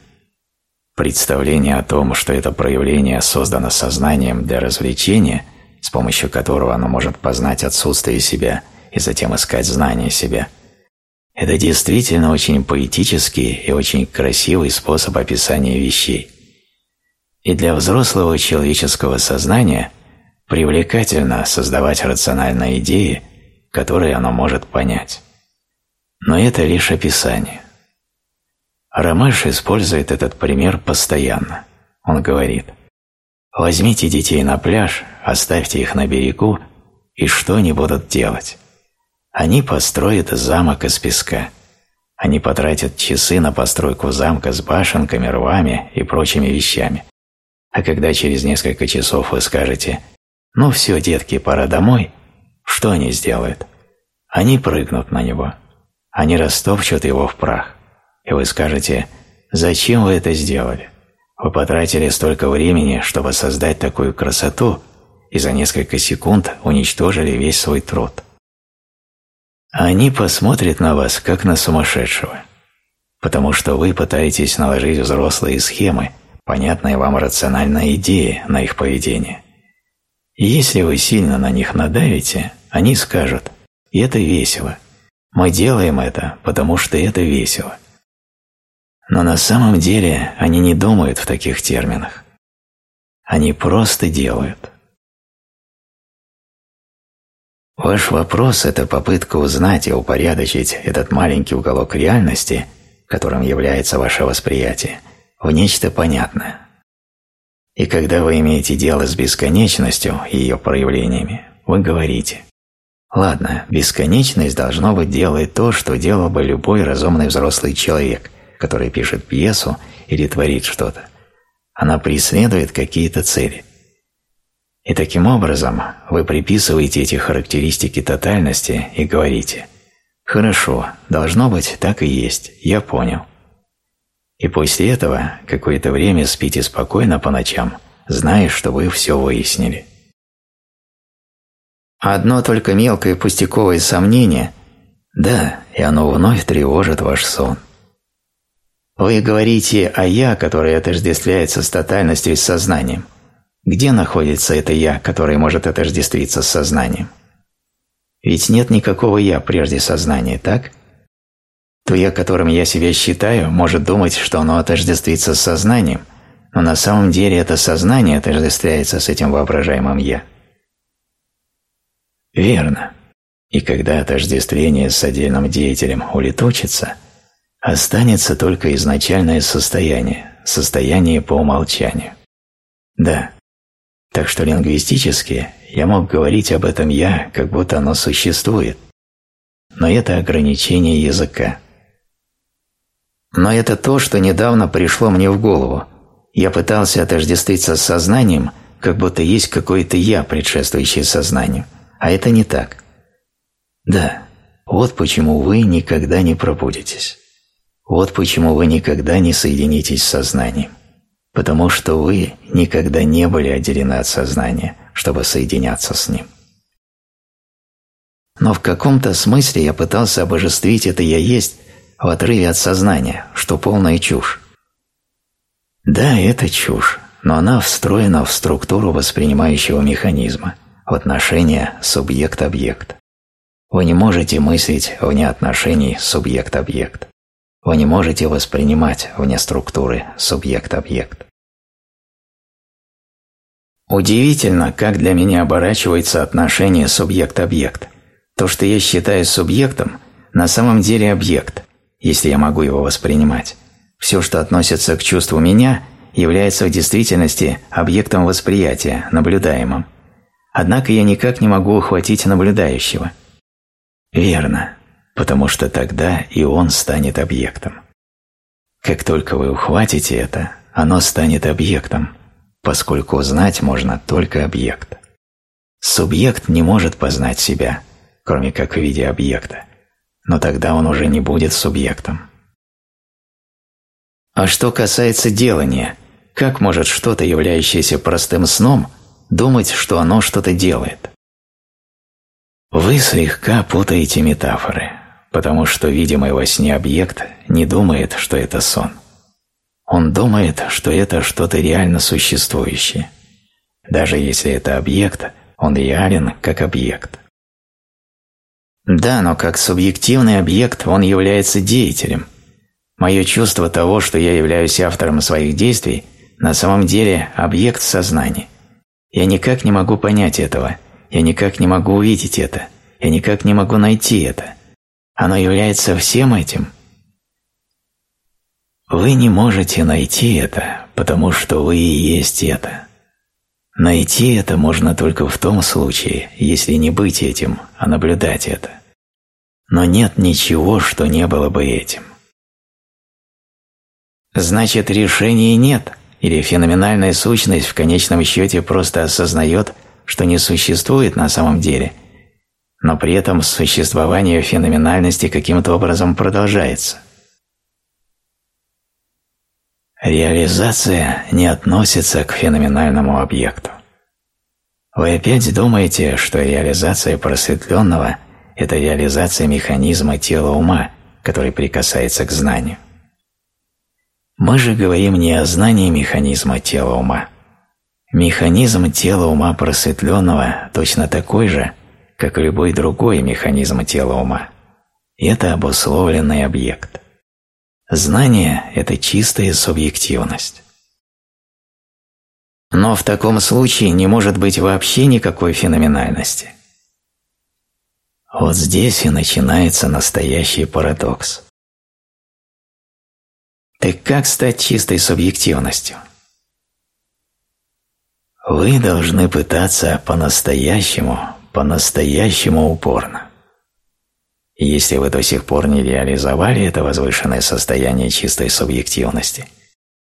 Представление о том, что это проявление создано сознанием для развлечения, с помощью которого оно может познать отсутствие себя и затем искать знание себя – это действительно очень поэтический и очень красивый способ описания вещей. И для взрослого человеческого сознания привлекательно создавать рациональные идеи, которые оно может понять. Но это лишь описание. Ромаш использует этот пример постоянно. Он говорит, возьмите детей на пляж, оставьте их на берегу, и что они будут делать? Они построят замок из песка. Они потратят часы на постройку замка с башенками, рвами и прочими вещами. А когда через несколько часов вы скажете «Ну все, детки, пора домой», что они сделают? Они прыгнут на него. Они растопчут его в прах. И вы скажете «Зачем вы это сделали? Вы потратили столько времени, чтобы создать такую красоту, и за несколько секунд уничтожили весь свой труд». Они посмотрят на вас, как на сумасшедшего, потому что вы пытаетесь наложить взрослые схемы, понятные вам рациональные идеи на их поведение. И если вы сильно на них надавите, они скажут «И это весело. Мы делаем это, потому что это весело». Но на самом деле они не думают в таких терминах. Они просто делают. Ваш вопрос – это попытка узнать и упорядочить этот маленький уголок реальности, которым является ваше восприятие, в нечто понятное. И когда вы имеете дело с бесконечностью и ее проявлениями, вы говорите «Ладно, бесконечность должно быть делает то, что делал бы любой разумный взрослый человек, который пишет пьесу или творит что-то. Она преследует какие-то цели. И таким образом вы приписываете эти характеристики тотальности и говорите «Хорошо, должно быть, так и есть, я понял». И после этого какое-то время спите спокойно по ночам, зная, что вы все выяснили. Одно только мелкое пустяковое сомнение – да, и оно вновь тревожит ваш сон. Вы говорите о «я», которое отождествляется с тотальностью и с сознанием – где находится это «я», которое может отождествиться с сознанием? Ведь нет никакого «я» прежде сознания, так? То «я», которым я себя считаю, может думать, что оно отождествится с сознанием, но на самом деле это сознание отождествляется с этим воображаемым «я». Верно. И когда отождествление с отдельным деятелем улетучится, останется только изначальное состояние, состояние по умолчанию. Да, так что лингвистически я мог говорить об этом «я», как будто оно существует. Но это ограничение языка. Но это то, что недавно пришло мне в голову. Я пытался отождествиться с сознанием, как будто есть какое-то «я», предшествующее сознанию. А это не так. Да, вот почему вы никогда не пробудетесь. Вот почему вы никогда не соединитесь с сознанием потому что вы никогда не были отделены от сознания, чтобы соединяться с ним. Но в каком-то смысле я пытался обожествить это «я есть» в отрыве от сознания, что полная чушь. Да, это чушь, но она встроена в структуру воспринимающего механизма, в отношения субъект-объект. Вы не можете мыслить вне отношений субъект-объект. Вы не можете воспринимать вне структуры субъект-объект. Удивительно, как для меня оборачивается отношение субъект-объект. То, что я считаю субъектом, на самом деле объект, если я могу его воспринимать. Все, что относится к чувству меня, является в действительности объектом восприятия, наблюдаемым. Однако я никак не могу ухватить наблюдающего. Верно, потому что тогда и он станет объектом. Как только вы ухватите это, оно станет объектом, поскольку узнать можно только объект. Субъект не может познать себя, кроме как в виде объекта, но тогда он уже не будет субъектом. А что касается делания, как может что-то, являющееся простым сном, думать, что оно что-то делает? Вы слегка путаете метафоры, потому что видимый во сне объект не думает, что это сон. Он думает, что это что-то реально существующее. Даже если это объект, он реален как объект. Да, но как субъективный объект он является деятелем – Мое чувство того, что я являюсь автором своих действий, на самом деле объект сознания. Я никак не могу понять этого, я никак не могу увидеть это, я никак не могу найти это. Оно является всем этим. Вы не можете найти это, потому что вы и есть это. Найти это можно только в том случае, если не быть этим, а наблюдать это. Но нет ничего, что не было бы этим. Значит, решения нет, или феноменальная сущность в конечном счете просто осознает, что не существует на самом деле, но при этом существование феноменальности каким-то образом продолжается. Реализация не относится к феноменальному объекту. Вы опять думаете, что реализация просветленного – это реализация механизма тела ума, который прикасается к знанию. Мы же говорим не о знании механизма тела ума. Механизм тела ума просветленного точно такой же, как и любой другой механизм тела ума. Это обусловленный объект. Знание – это чистая субъективность. Но в таком случае не может быть вообще никакой феноменальности. Вот здесь и начинается настоящий парадокс. Так как стать чистой субъективностью? Вы должны пытаться по-настоящему, по-настоящему упорно. И если вы до сих пор не реализовали это возвышенное состояние чистой субъективности,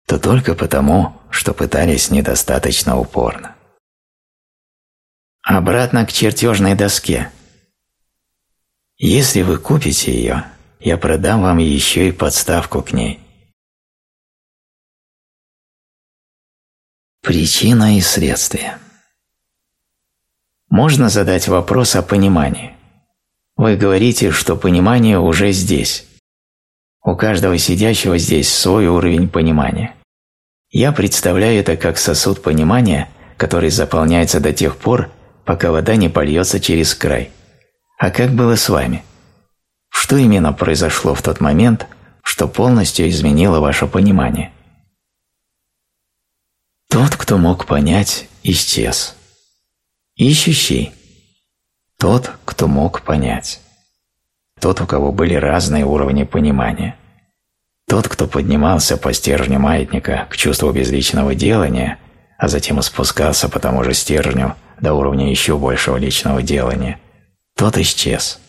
то только потому, что пытались недостаточно упорно. Обратно к чертежной доске. Если вы купите ее, я продам вам еще и подставку к ней – Причина и следствие. Можно задать вопрос о понимании. Вы говорите, что понимание уже здесь. У каждого сидящего здесь свой уровень понимания. Я представляю это как сосуд понимания, который заполняется до тех пор, пока вода не польется через край. А как было с вами? Что именно произошло в тот момент, что полностью изменило ваше понимание? Тот, кто мог понять, исчез. Ищущий – тот, кто мог понять. Тот, у кого были разные уровни понимания. Тот, кто поднимался по стержню маятника к чувству безличного делания, а затем спускался по тому же стержню до уровня еще большего личного делания, тот исчез.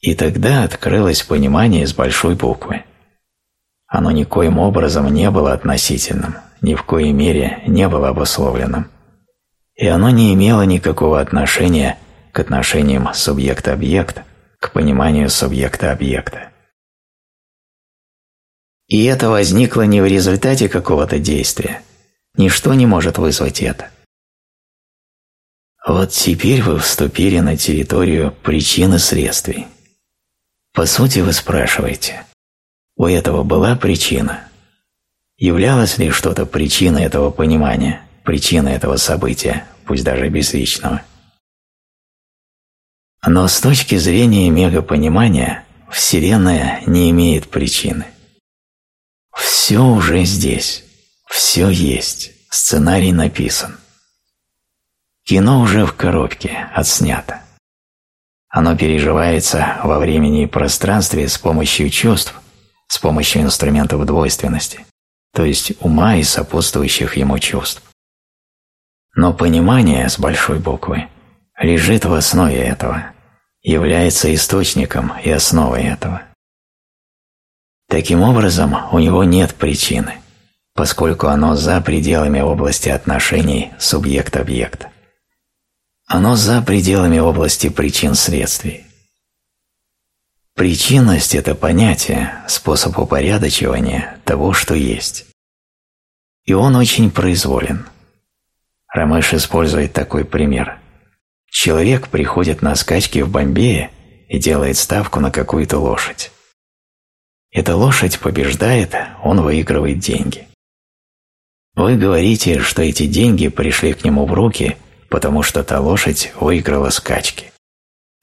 И тогда открылось понимание с большой буквы. Оно никоим образом не было относительным, ни в коей мере не было обусловленным, и оно не имело никакого отношения к отношениям субъект-объект, к пониманию субъекта-объекта. И это возникло не в результате какого-то действия. Ничто не может вызвать это. Вот теперь вы вступили на территорию причин и следствий. По сути, вы спрашиваете, у этого была причина? Являлось ли что-то причиной этого понимания, причиной этого события, пусть даже безличного? Но с точки зрения мегапонимания Вселенная не имеет причины. Все уже здесь, все есть, сценарий написан. Кино уже в коробке, отснято. Оно переживается во времени и пространстве с помощью чувств, с помощью инструментов двойственности, то есть ума и сопутствующих ему чувств. Но понимание с большой буквы лежит в основе этого, является источником и основой этого. Таким образом, у него нет причины, поскольку оно за пределами области отношений субъект-объект. Оно за пределами области причин-следствий. Причинность – это понятие, способ упорядочивания того, что есть. И он очень произволен. Рамеш использует такой пример. Человек приходит на скачки в Бомбее и делает ставку на какую-то лошадь. Эта лошадь побеждает, он выигрывает деньги. Вы говорите, что эти деньги пришли к нему в руки, потому что та лошадь выиграла скачки.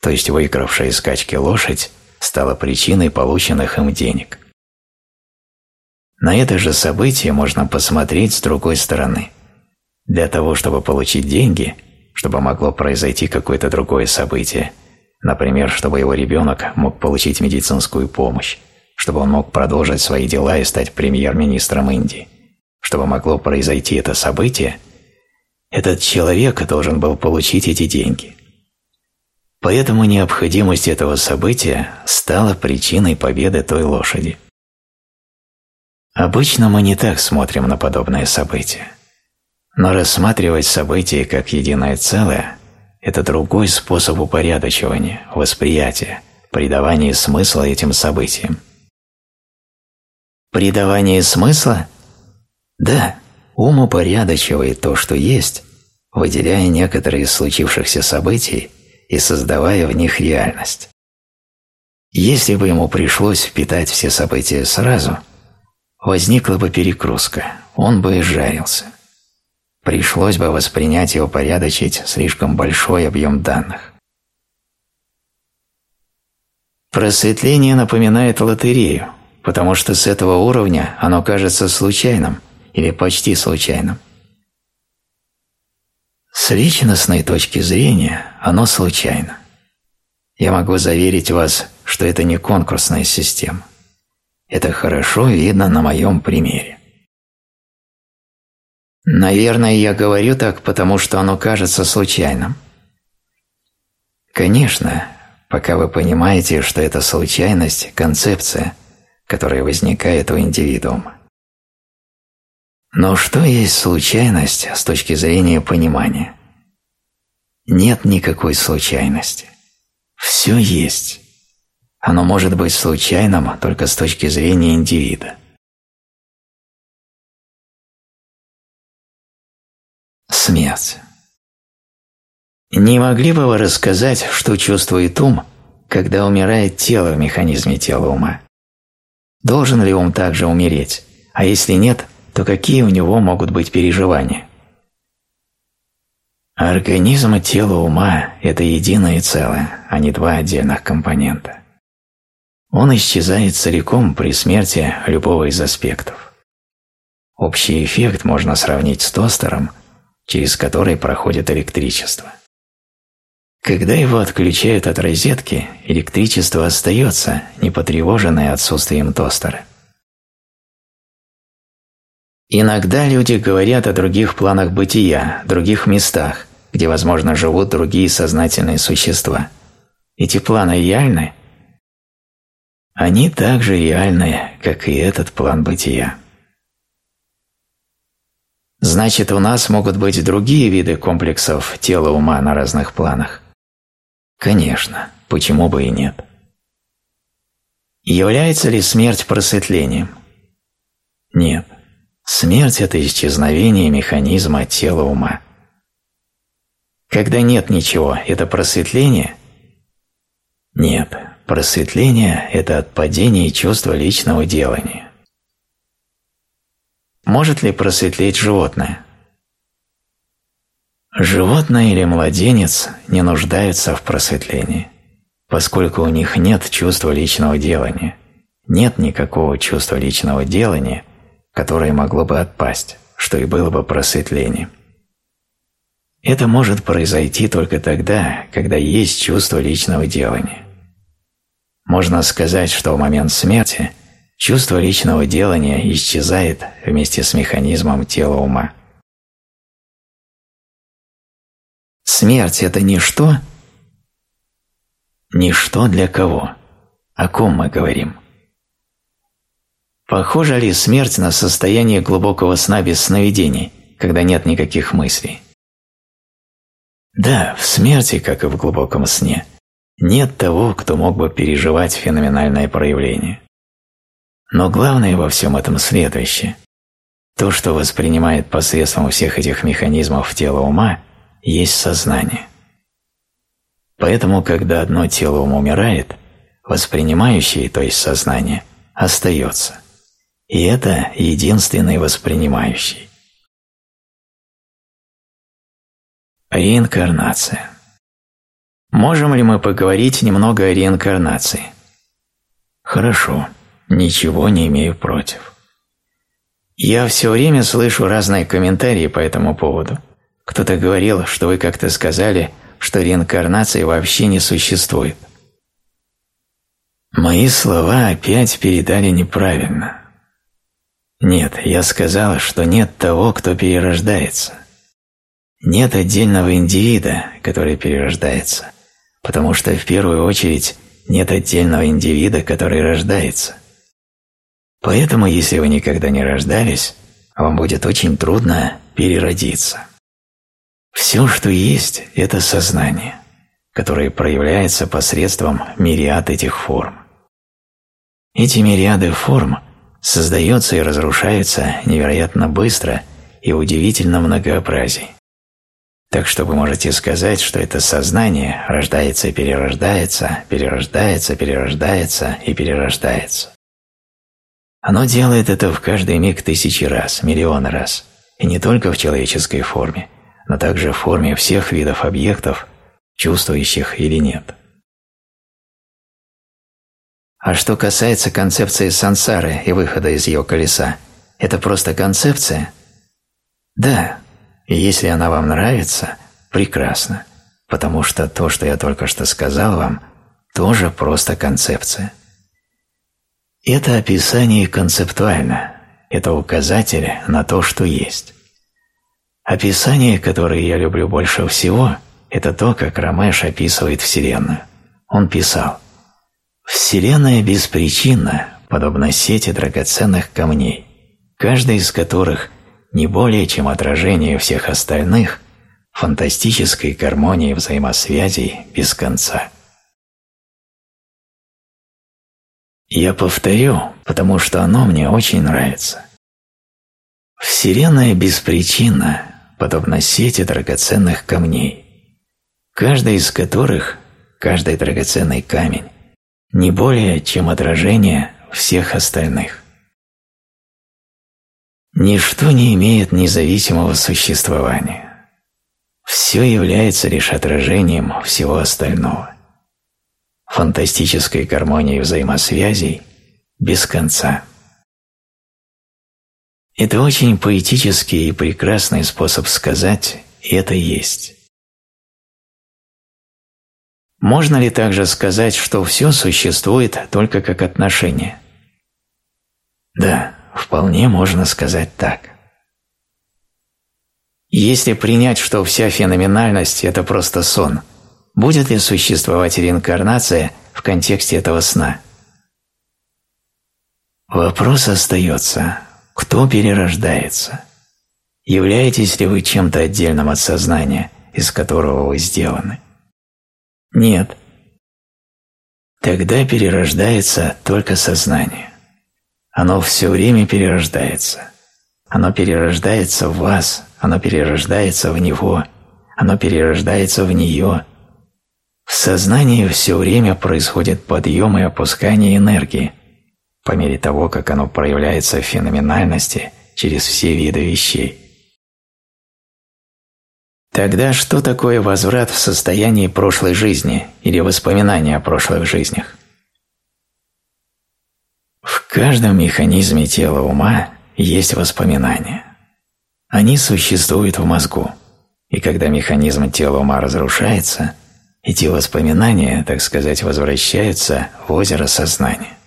То есть выигравшая скачки лошадь стала причиной полученных им денег. На это же событие можно посмотреть с другой стороны. Для того, чтобы получить деньги, чтобы могло произойти какое-то другое событие, например, чтобы его ребенок мог получить медицинскую помощь, чтобы он мог продолжить свои дела и стать премьер-министром Индии, чтобы могло произойти это событие, этот человек должен был получить эти деньги. Поэтому необходимость этого события стала причиной победы той лошади. Обычно мы не так смотрим на подобные события. Но рассматривать события как единое целое – это другой способ упорядочивания, восприятия, придавания смысла этим событиям. Придавание смысла? Да, ум упорядочивает то, что есть, выделяя некоторые из случившихся событий и создавая в них реальность. Если бы ему пришлось впитать все события сразу, возникла бы перекрустка, он бы изжарился. Пришлось бы воспринять и упорядочить слишком большой объем данных. Просветление напоминает лотерею, потому что с этого уровня оно кажется случайным или почти случайным. С личностной точки зрения оно случайно. Я могу заверить вас, что это не конкурсная система. Это хорошо видно на моем примере. Наверное, я говорю так, потому что оно кажется случайным. Конечно, пока вы понимаете, что это случайность – концепция, которая возникает у индивидуума. Но что есть случайность с точки зрения понимания? Нет никакой случайности. Все есть. Оно может быть случайным только с точки зрения индивида. Смерть. Не могли бы вы рассказать, что чувствует ум, когда умирает тело в механизме тела ума? Должен ли ум также умереть? А если нет, то какие у него могут быть переживания? Организм и тело ума – это единое целое, а не два отдельных компонента. Он исчезает целиком при смерти любого из аспектов. Общий эффект можно сравнить с тостером, через который проходит электричество. Когда его отключают от розетки, электричество остается, не потревоженное отсутствием тостера. Иногда люди говорят о других планах бытия, других местах, где, возможно, живут другие сознательные существа. Эти планы реальны? Они так же реальны, как и этот план бытия. Значит, у нас могут быть другие виды комплексов тела-ума на разных планах? Конечно, почему бы и нет? Является ли смерть просветлением? Нет. Смерть – это исчезновение механизма тела ума. Когда нет ничего, это просветление? Нет, просветление – это отпадение чувства личного делания. Может ли просветлеть животное? Животное или младенец не нуждаются в просветлении, поскольку у них нет чувства личного делания, нет никакого чувства личного делания – которое могло бы отпасть, что и было бы просветлением. Это может произойти только тогда, когда есть чувство личного делания. Можно сказать, что в момент смерти чувство личного делания исчезает вместе с механизмом тела ума. Смерть – это ничто? Ничто для кого? О ком мы говорим? Похожа ли смерть на состояние глубокого сна без сновидений, когда нет никаких мыслей? Да, в смерти, как и в глубоком сне, нет того, кто мог бы переживать феноменальное проявление. Но главное во всем этом следующее. То, что воспринимает посредством всех этих механизмов тело ума, есть сознание. Поэтому, когда одно тело ума умирает, воспринимающее, то есть сознание, остается. И это единственный воспринимающий. Реинкарнация. Можем ли мы поговорить немного о реинкарнации? Хорошо, ничего не имею против. Я все время слышу разные комментарии по этому поводу. Кто-то говорил, что вы как-то сказали, что реинкарнации вообще не существует. Мои слова опять передали неправильно. Нет, я сказал, что нет того, кто перерождается. Нет отдельного индивида, который перерождается, потому что в первую очередь нет отдельного индивида, который рождается. Поэтому, если вы никогда не рождались, вам будет очень трудно переродиться. Все, что есть, это сознание, которое проявляется посредством мириад этих форм. Эти мириады форм создаются и разрушаются невероятно быстро и удивительно многообразие. Так что вы можете сказать, что это сознание рождается и перерождается, перерождается, перерождается и перерождается. Оно делает это в каждый миг тысячи раз, миллионы раз, и не только в человеческой форме, но также в форме всех видов объектов, чувствующих или нет. А что касается концепции сансары и выхода из ее колеса, это просто концепция? Да, и если она вам нравится, прекрасно, потому что то, что я только что сказал вам, тоже просто концепция. Это описание концептуально, это указатель на то, что есть. Описание, которое я люблю больше всего, это то, как Рамеш описывает Вселенную. Он писал «Вселенная беспричинна, подобно сети драгоценных камней, каждый из которых – не более чем отражение всех остальных фантастической гармонии взаимосвязей без конца. Я повторю, потому что оно мне очень нравится. Вселенная беспричинна, подобно сети драгоценных камней, каждый из которых, каждый драгоценный камень, не более чем отражение всех остальных. Ничто не имеет независимого существования. Все является лишь отражением всего остального. Фантастической гармонии взаимосвязей без конца. Это очень поэтический и прекрасный способ сказать «это есть». Можно ли также сказать, что все существует только как отношение? Да, вполне можно сказать так. Если принять, что вся феноменальность – это просто сон, будет ли существовать реинкарнация в контексте этого сна? Вопрос остается, кто перерождается? Являетесь ли вы чем-то отдельным от сознания, из которого вы сделаны? Нет. Тогда перерождается только сознание. Оно все время перерождается. Оно перерождается в вас, оно перерождается в него, оно перерождается в нее. В сознании все время происходит подъем и опускание энергии, по мере того, как оно проявляется в феноменальности через все виды вещей. Тогда что такое возврат в состоянии прошлой жизни или воспоминания о прошлых жизнях? В каждом механизме тела ума есть воспоминания. Они существуют в мозгу, И когда механизм тела ума разрушается, эти воспоминания, так сказать, возвращаются в озеро сознания.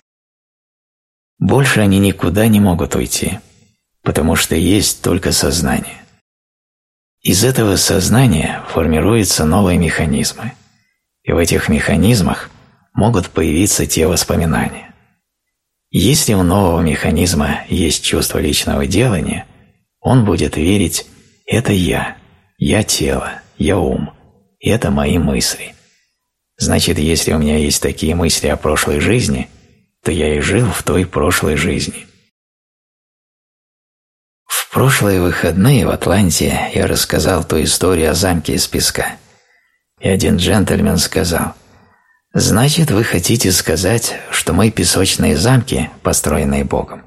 Больше они никуда не могут уйти, потому что есть только сознание. Из этого сознания формируются новые механизмы, и в этих механизмах могут появиться те воспоминания. Если у нового механизма есть чувство личного делания, он будет верить «это я», «я тело», «я ум», «это мои мысли». Значит, если у меня есть такие мысли о прошлой жизни, то я и жил в той прошлой жизни. В прошлые выходные в Атланте я рассказал ту историю о замке из песка. И один джентльмен сказал, «Значит, вы хотите сказать, что мы песочные замки, построенные Богом?»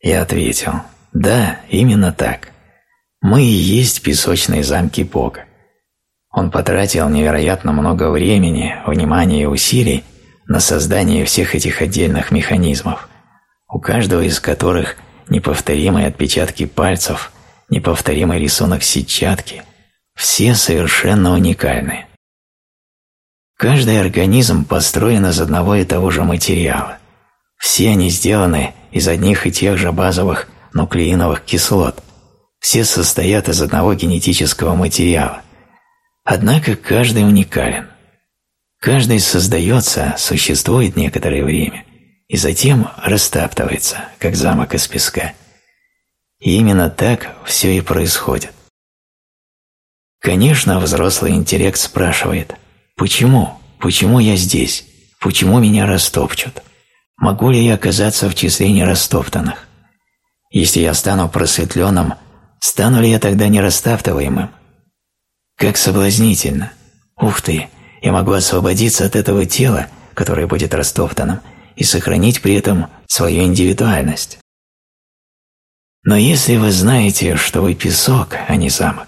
Я ответил, «Да, именно так. Мы и есть песочные замки Бога». Он потратил невероятно много времени, внимания и усилий на создание всех этих отдельных механизмов, у каждого из которых неповторимые отпечатки пальцев, неповторимый рисунок сетчатки, все совершенно уникальны. Каждый организм построен из одного и того же материала. Все они сделаны из одних и тех же базовых нуклеиновых кислот. Все состоят из одного генетического материала. Однако каждый уникален. Каждый создается, существует некоторое время и затем растаптывается, как замок из песка. И именно так все и происходит. Конечно, взрослый интеллект спрашивает, почему, почему я здесь, почему меня растопчут, могу ли я оказаться в числе нерастоптанных? Если я стану просветленным, стану ли я тогда нерастаптываемым? Как соблазнительно! Ух ты! я могу освободиться от этого тела, которое будет растоптанным, и сохранить при этом свою индивидуальность. Но если вы знаете, что вы песок, а не замок,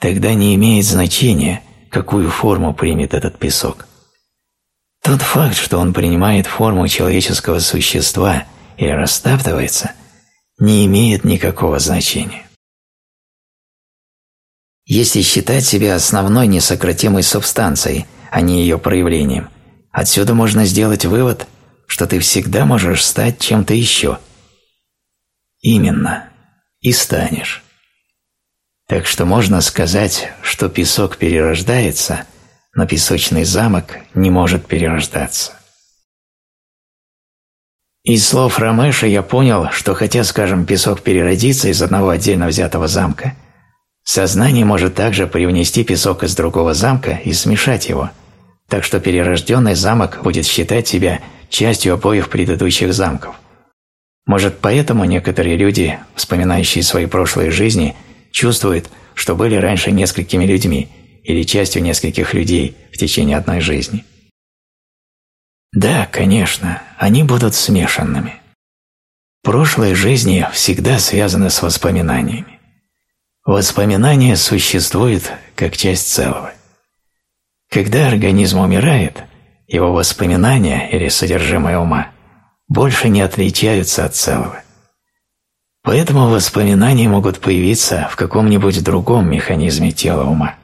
тогда не имеет значения, какую форму примет этот песок. Тот факт, что он принимает форму человеческого существа или растаптывается, не имеет никакого значения. Если считать себя основной несократимой субстанцией, а не ее проявлением, отсюда можно сделать вывод, что ты всегда можешь стать чем-то еще. Именно. И станешь. Так что можно сказать, что песок перерождается, но песочный замок не может перерождаться. Из слов Рамеша я понял, что хотя, скажем, песок переродится из одного отдельно взятого замка – Сознание может также привнести песок из другого замка и смешать его, так что перерожденный замок будет считать себя частью обоих предыдущих замков. Может, поэтому некоторые люди, вспоминающие свои прошлые жизни, чувствуют, что были раньше несколькими людьми или частью нескольких людей в течение одной жизни. Да, конечно, они будут смешанными. Прошлые жизни всегда связаны с воспоминаниями. Воспоминание существует как часть целого. Когда организм умирает, его воспоминания или содержимое ума больше не отличаются от целого. Поэтому воспоминания могут появиться в каком-нибудь другом механизме тела ума.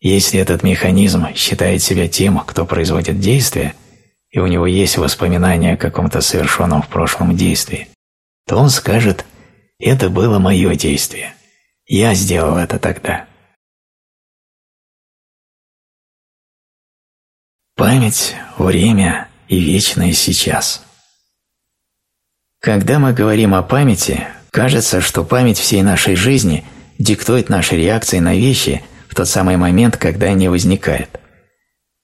Если этот механизм считает себя тем, кто производит действие, и у него есть воспоминания о каком-то совершенном в прошлом действии, то он скажет «это было мое действие». Я сделал это тогда. Память, время и вечное сейчас. Когда мы говорим о памяти, кажется, что память всей нашей жизни диктует наши реакции на вещи в тот самый момент, когда они возникают.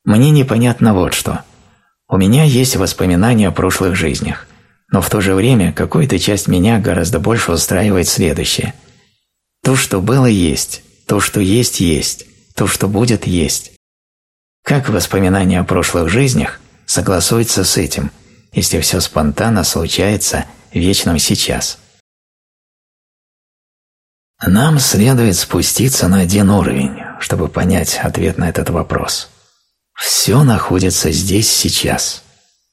Мне непонятно вот что. У меня есть воспоминания о прошлых жизнях, но в то же время какая-то часть меня гораздо больше устраивает следующее – то, что было, есть. То, что есть, есть. То, что будет, есть. Как воспоминания о прошлых жизнях согласуются с этим, если все спонтанно случается в вечном сейчас? Нам следует спуститься на один уровень, чтобы понять ответ на этот вопрос. Все находится здесь сейчас,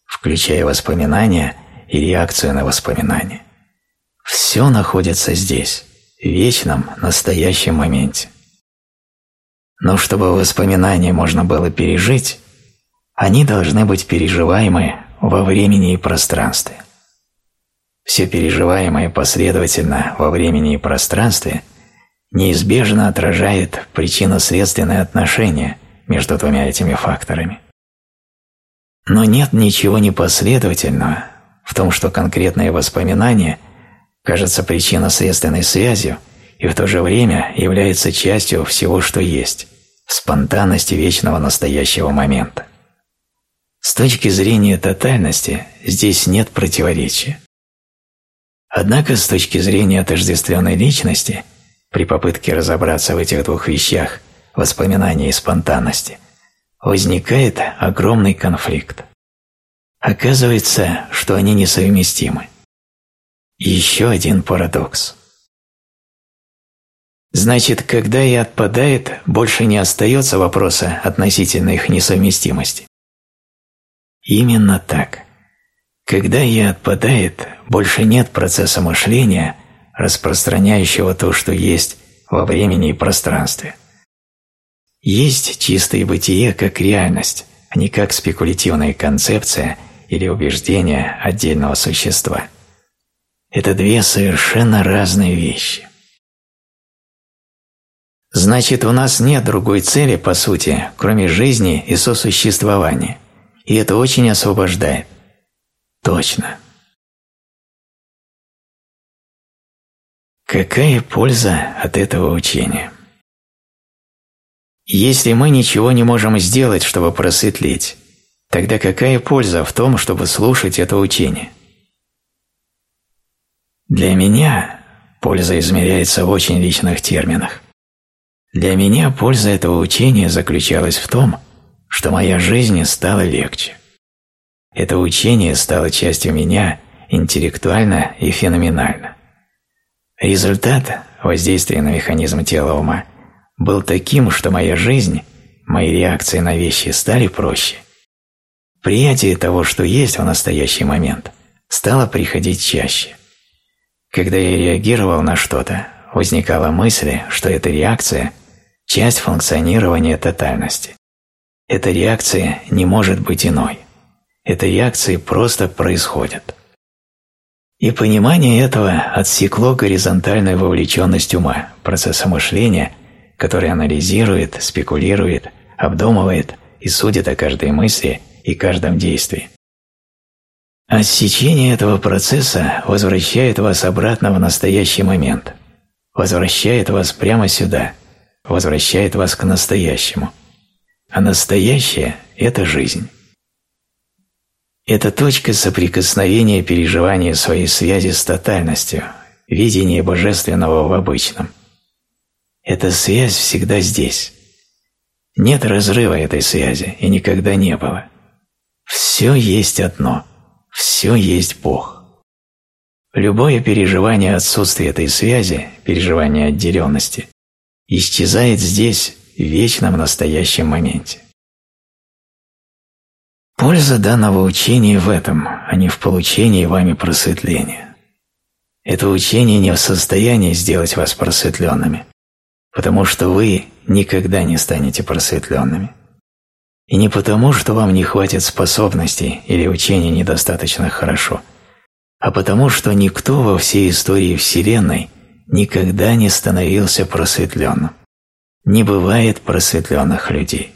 включая воспоминания и реакцию на воспоминания. Все находится здесь вечном настоящем моменте. Но чтобы воспоминания можно было пережить, они должны быть переживаемы во времени и пространстве. Все переживаемое последовательно во времени и пространстве неизбежно отражает причинно-следственные отношения между двумя этими факторами. Но нет ничего непоследовательного в том, что конкретное воспоминание кажется причинно-следственной связью и в то же время является частью всего, что есть, спонтанности вечного настоящего момента. С точки зрения тотальности здесь нет противоречия. Однако с точки зрения отождествленной личности, при попытке разобраться в этих двух вещах, воспоминания и спонтанности, возникает огромный конфликт. Оказывается, что они несовместимы. Еще один парадокс. Значит, когда и отпадает, больше не остается вопроса относительно их несовместимости. Именно так. Когда «я» отпадает, больше нет процесса мышления, распространяющего то, что есть во времени и пространстве. Есть чистое бытие как реальность, а не как спекулятивная концепция или убеждение отдельного существа. Это две совершенно разные вещи. Значит, у нас нет другой цели, по сути, кроме жизни и сосуществования – и это очень освобождает. Точно. Какая польза от этого учения? Если мы ничего не можем сделать, чтобы просветлеть, тогда какая польза в том, чтобы слушать это учение? Для меня польза измеряется в очень личных терминах. Для меня польза этого учения заключалась в том, что моя жизнь стала легче. Это учение стало частью меня интеллектуально и феноменально. Результат воздействия на механизм тела ума был таким, что моя жизнь, мои реакции на вещи стали проще. Приятие того, что есть в настоящий момент, стало приходить чаще. Когда я реагировал на что-то, возникала мысль, что эта реакция – часть функционирования тотальности. Эта реакция не может быть иной. Эта реакции просто происходят. И понимание этого отсекло горизонтальную вовлеченность ума, процесса мышления, который анализирует, спекулирует, обдумывает и судит о каждой мысли и каждом действии. Отсечение этого процесса возвращает вас обратно в настоящий момент, возвращает вас прямо сюда, возвращает вас к настоящему – а настоящее – это жизнь. Это точка соприкосновения переживания своей связи с тотальностью, видение божественного в обычном. Эта связь всегда здесь. Нет разрыва этой связи и никогда не было. Все есть одно, все есть Бог. Любое переживание отсутствия этой связи, переживание отделенности, исчезает здесь в вечном настоящем моменте. Польза данного учения в этом, а не в получении вами просветления. Это учение не в состоянии сделать вас просветленными, потому что вы никогда не станете просветленными. И не потому, что вам не хватит способностей или учение недостаточно хорошо, а потому, что никто во всей истории Вселенной никогда не становился просветленным не бывает просветленных людей.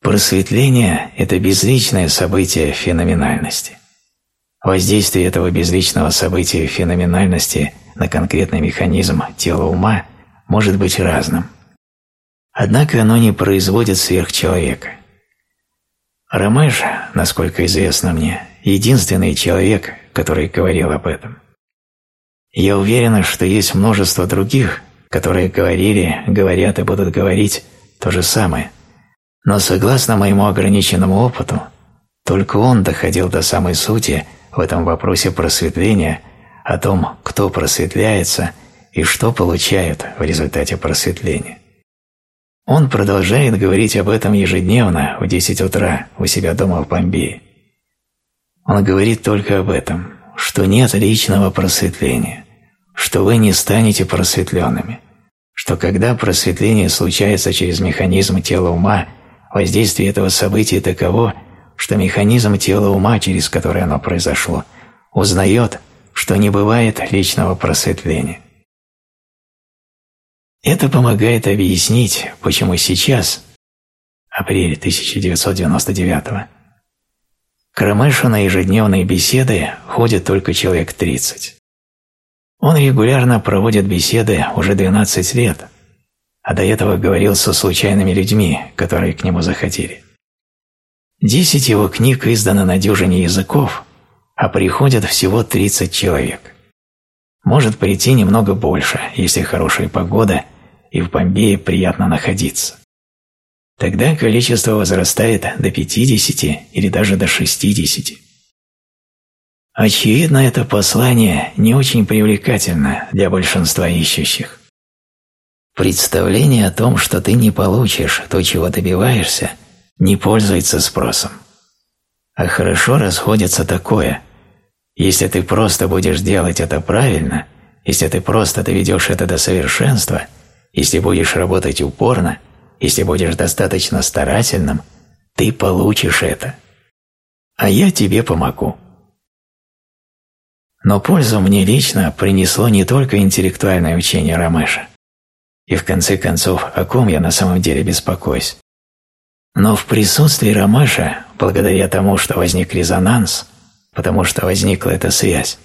Просветление – это безличное событие феноменальности. Воздействие этого безличного события феноменальности на конкретный механизм тела ума может быть разным. Однако оно не производит сверхчеловека. Ромеш, насколько известно мне, единственный человек, который говорил об этом. Я уверен, что есть множество других – которые говорили, говорят и будут говорить то же самое. Но согласно моему ограниченному опыту, только он доходил до самой сути в этом вопросе просветления, о том, кто просветляется и что получает в результате просветления. Он продолжает говорить об этом ежедневно в 10 утра у себя дома в Бомбее. Он говорит только об этом, что нет личного просветления, что вы не станете просветленными, что когда просветление случается через механизм тела ума, воздействие этого события таково, что механизм тела ума, через который оно произошло, узнает, что не бывает личного просветления. Это помогает объяснить, почему сейчас, апрель 1999 к Ромешу на ежедневные беседы ходит только человек 30. Он регулярно проводит беседы уже 12 лет, а до этого говорил со случайными людьми, которые к нему заходили. Десять его книг издано на дюжине языков, а приходят всего 30 человек. Может прийти немного больше, если хорошая погода и в Бомбее приятно находиться. Тогда количество возрастает до 50 или даже до 60. Очевидно, это послание не очень привлекательно для большинства ищущих. Представление о том, что ты не получишь то, чего добиваешься, не пользуется спросом. А хорошо расходится такое. Если ты просто будешь делать это правильно, если ты просто доведешь это до совершенства, если будешь работать упорно, если будешь достаточно старательным, ты получишь это. А я тебе помогу. Но пользу мне лично принесло не только интеллектуальное учение Рамеша. И в конце концов, о ком я на самом деле беспокоюсь? Но в присутствии Рамеша, благодаря тому, что возник резонанс, потому что возникла эта связь,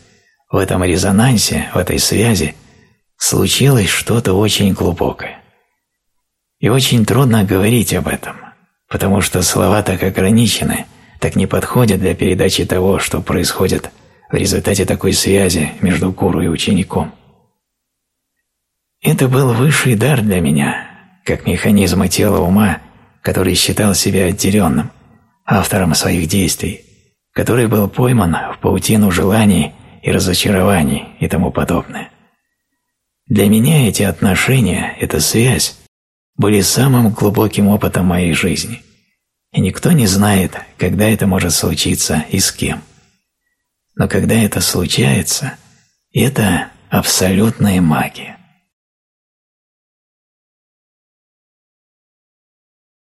в этом резонансе, в этой связи, случилось что-то очень глубокое. И очень трудно говорить об этом, потому что слова так ограничены, так не подходят для передачи того, что происходит в результате такой связи между гуру и учеником. Это был высший дар для меня, как механизма тела ума, который считал себя отделенным, автором своих действий, который был пойман в паутину желаний и разочарований и тому подобное. Для меня эти отношения, эта связь, были самым глубоким опытом моей жизни, и никто не знает, когда это может случиться и с кем. Но когда это случается, это абсолютная магия.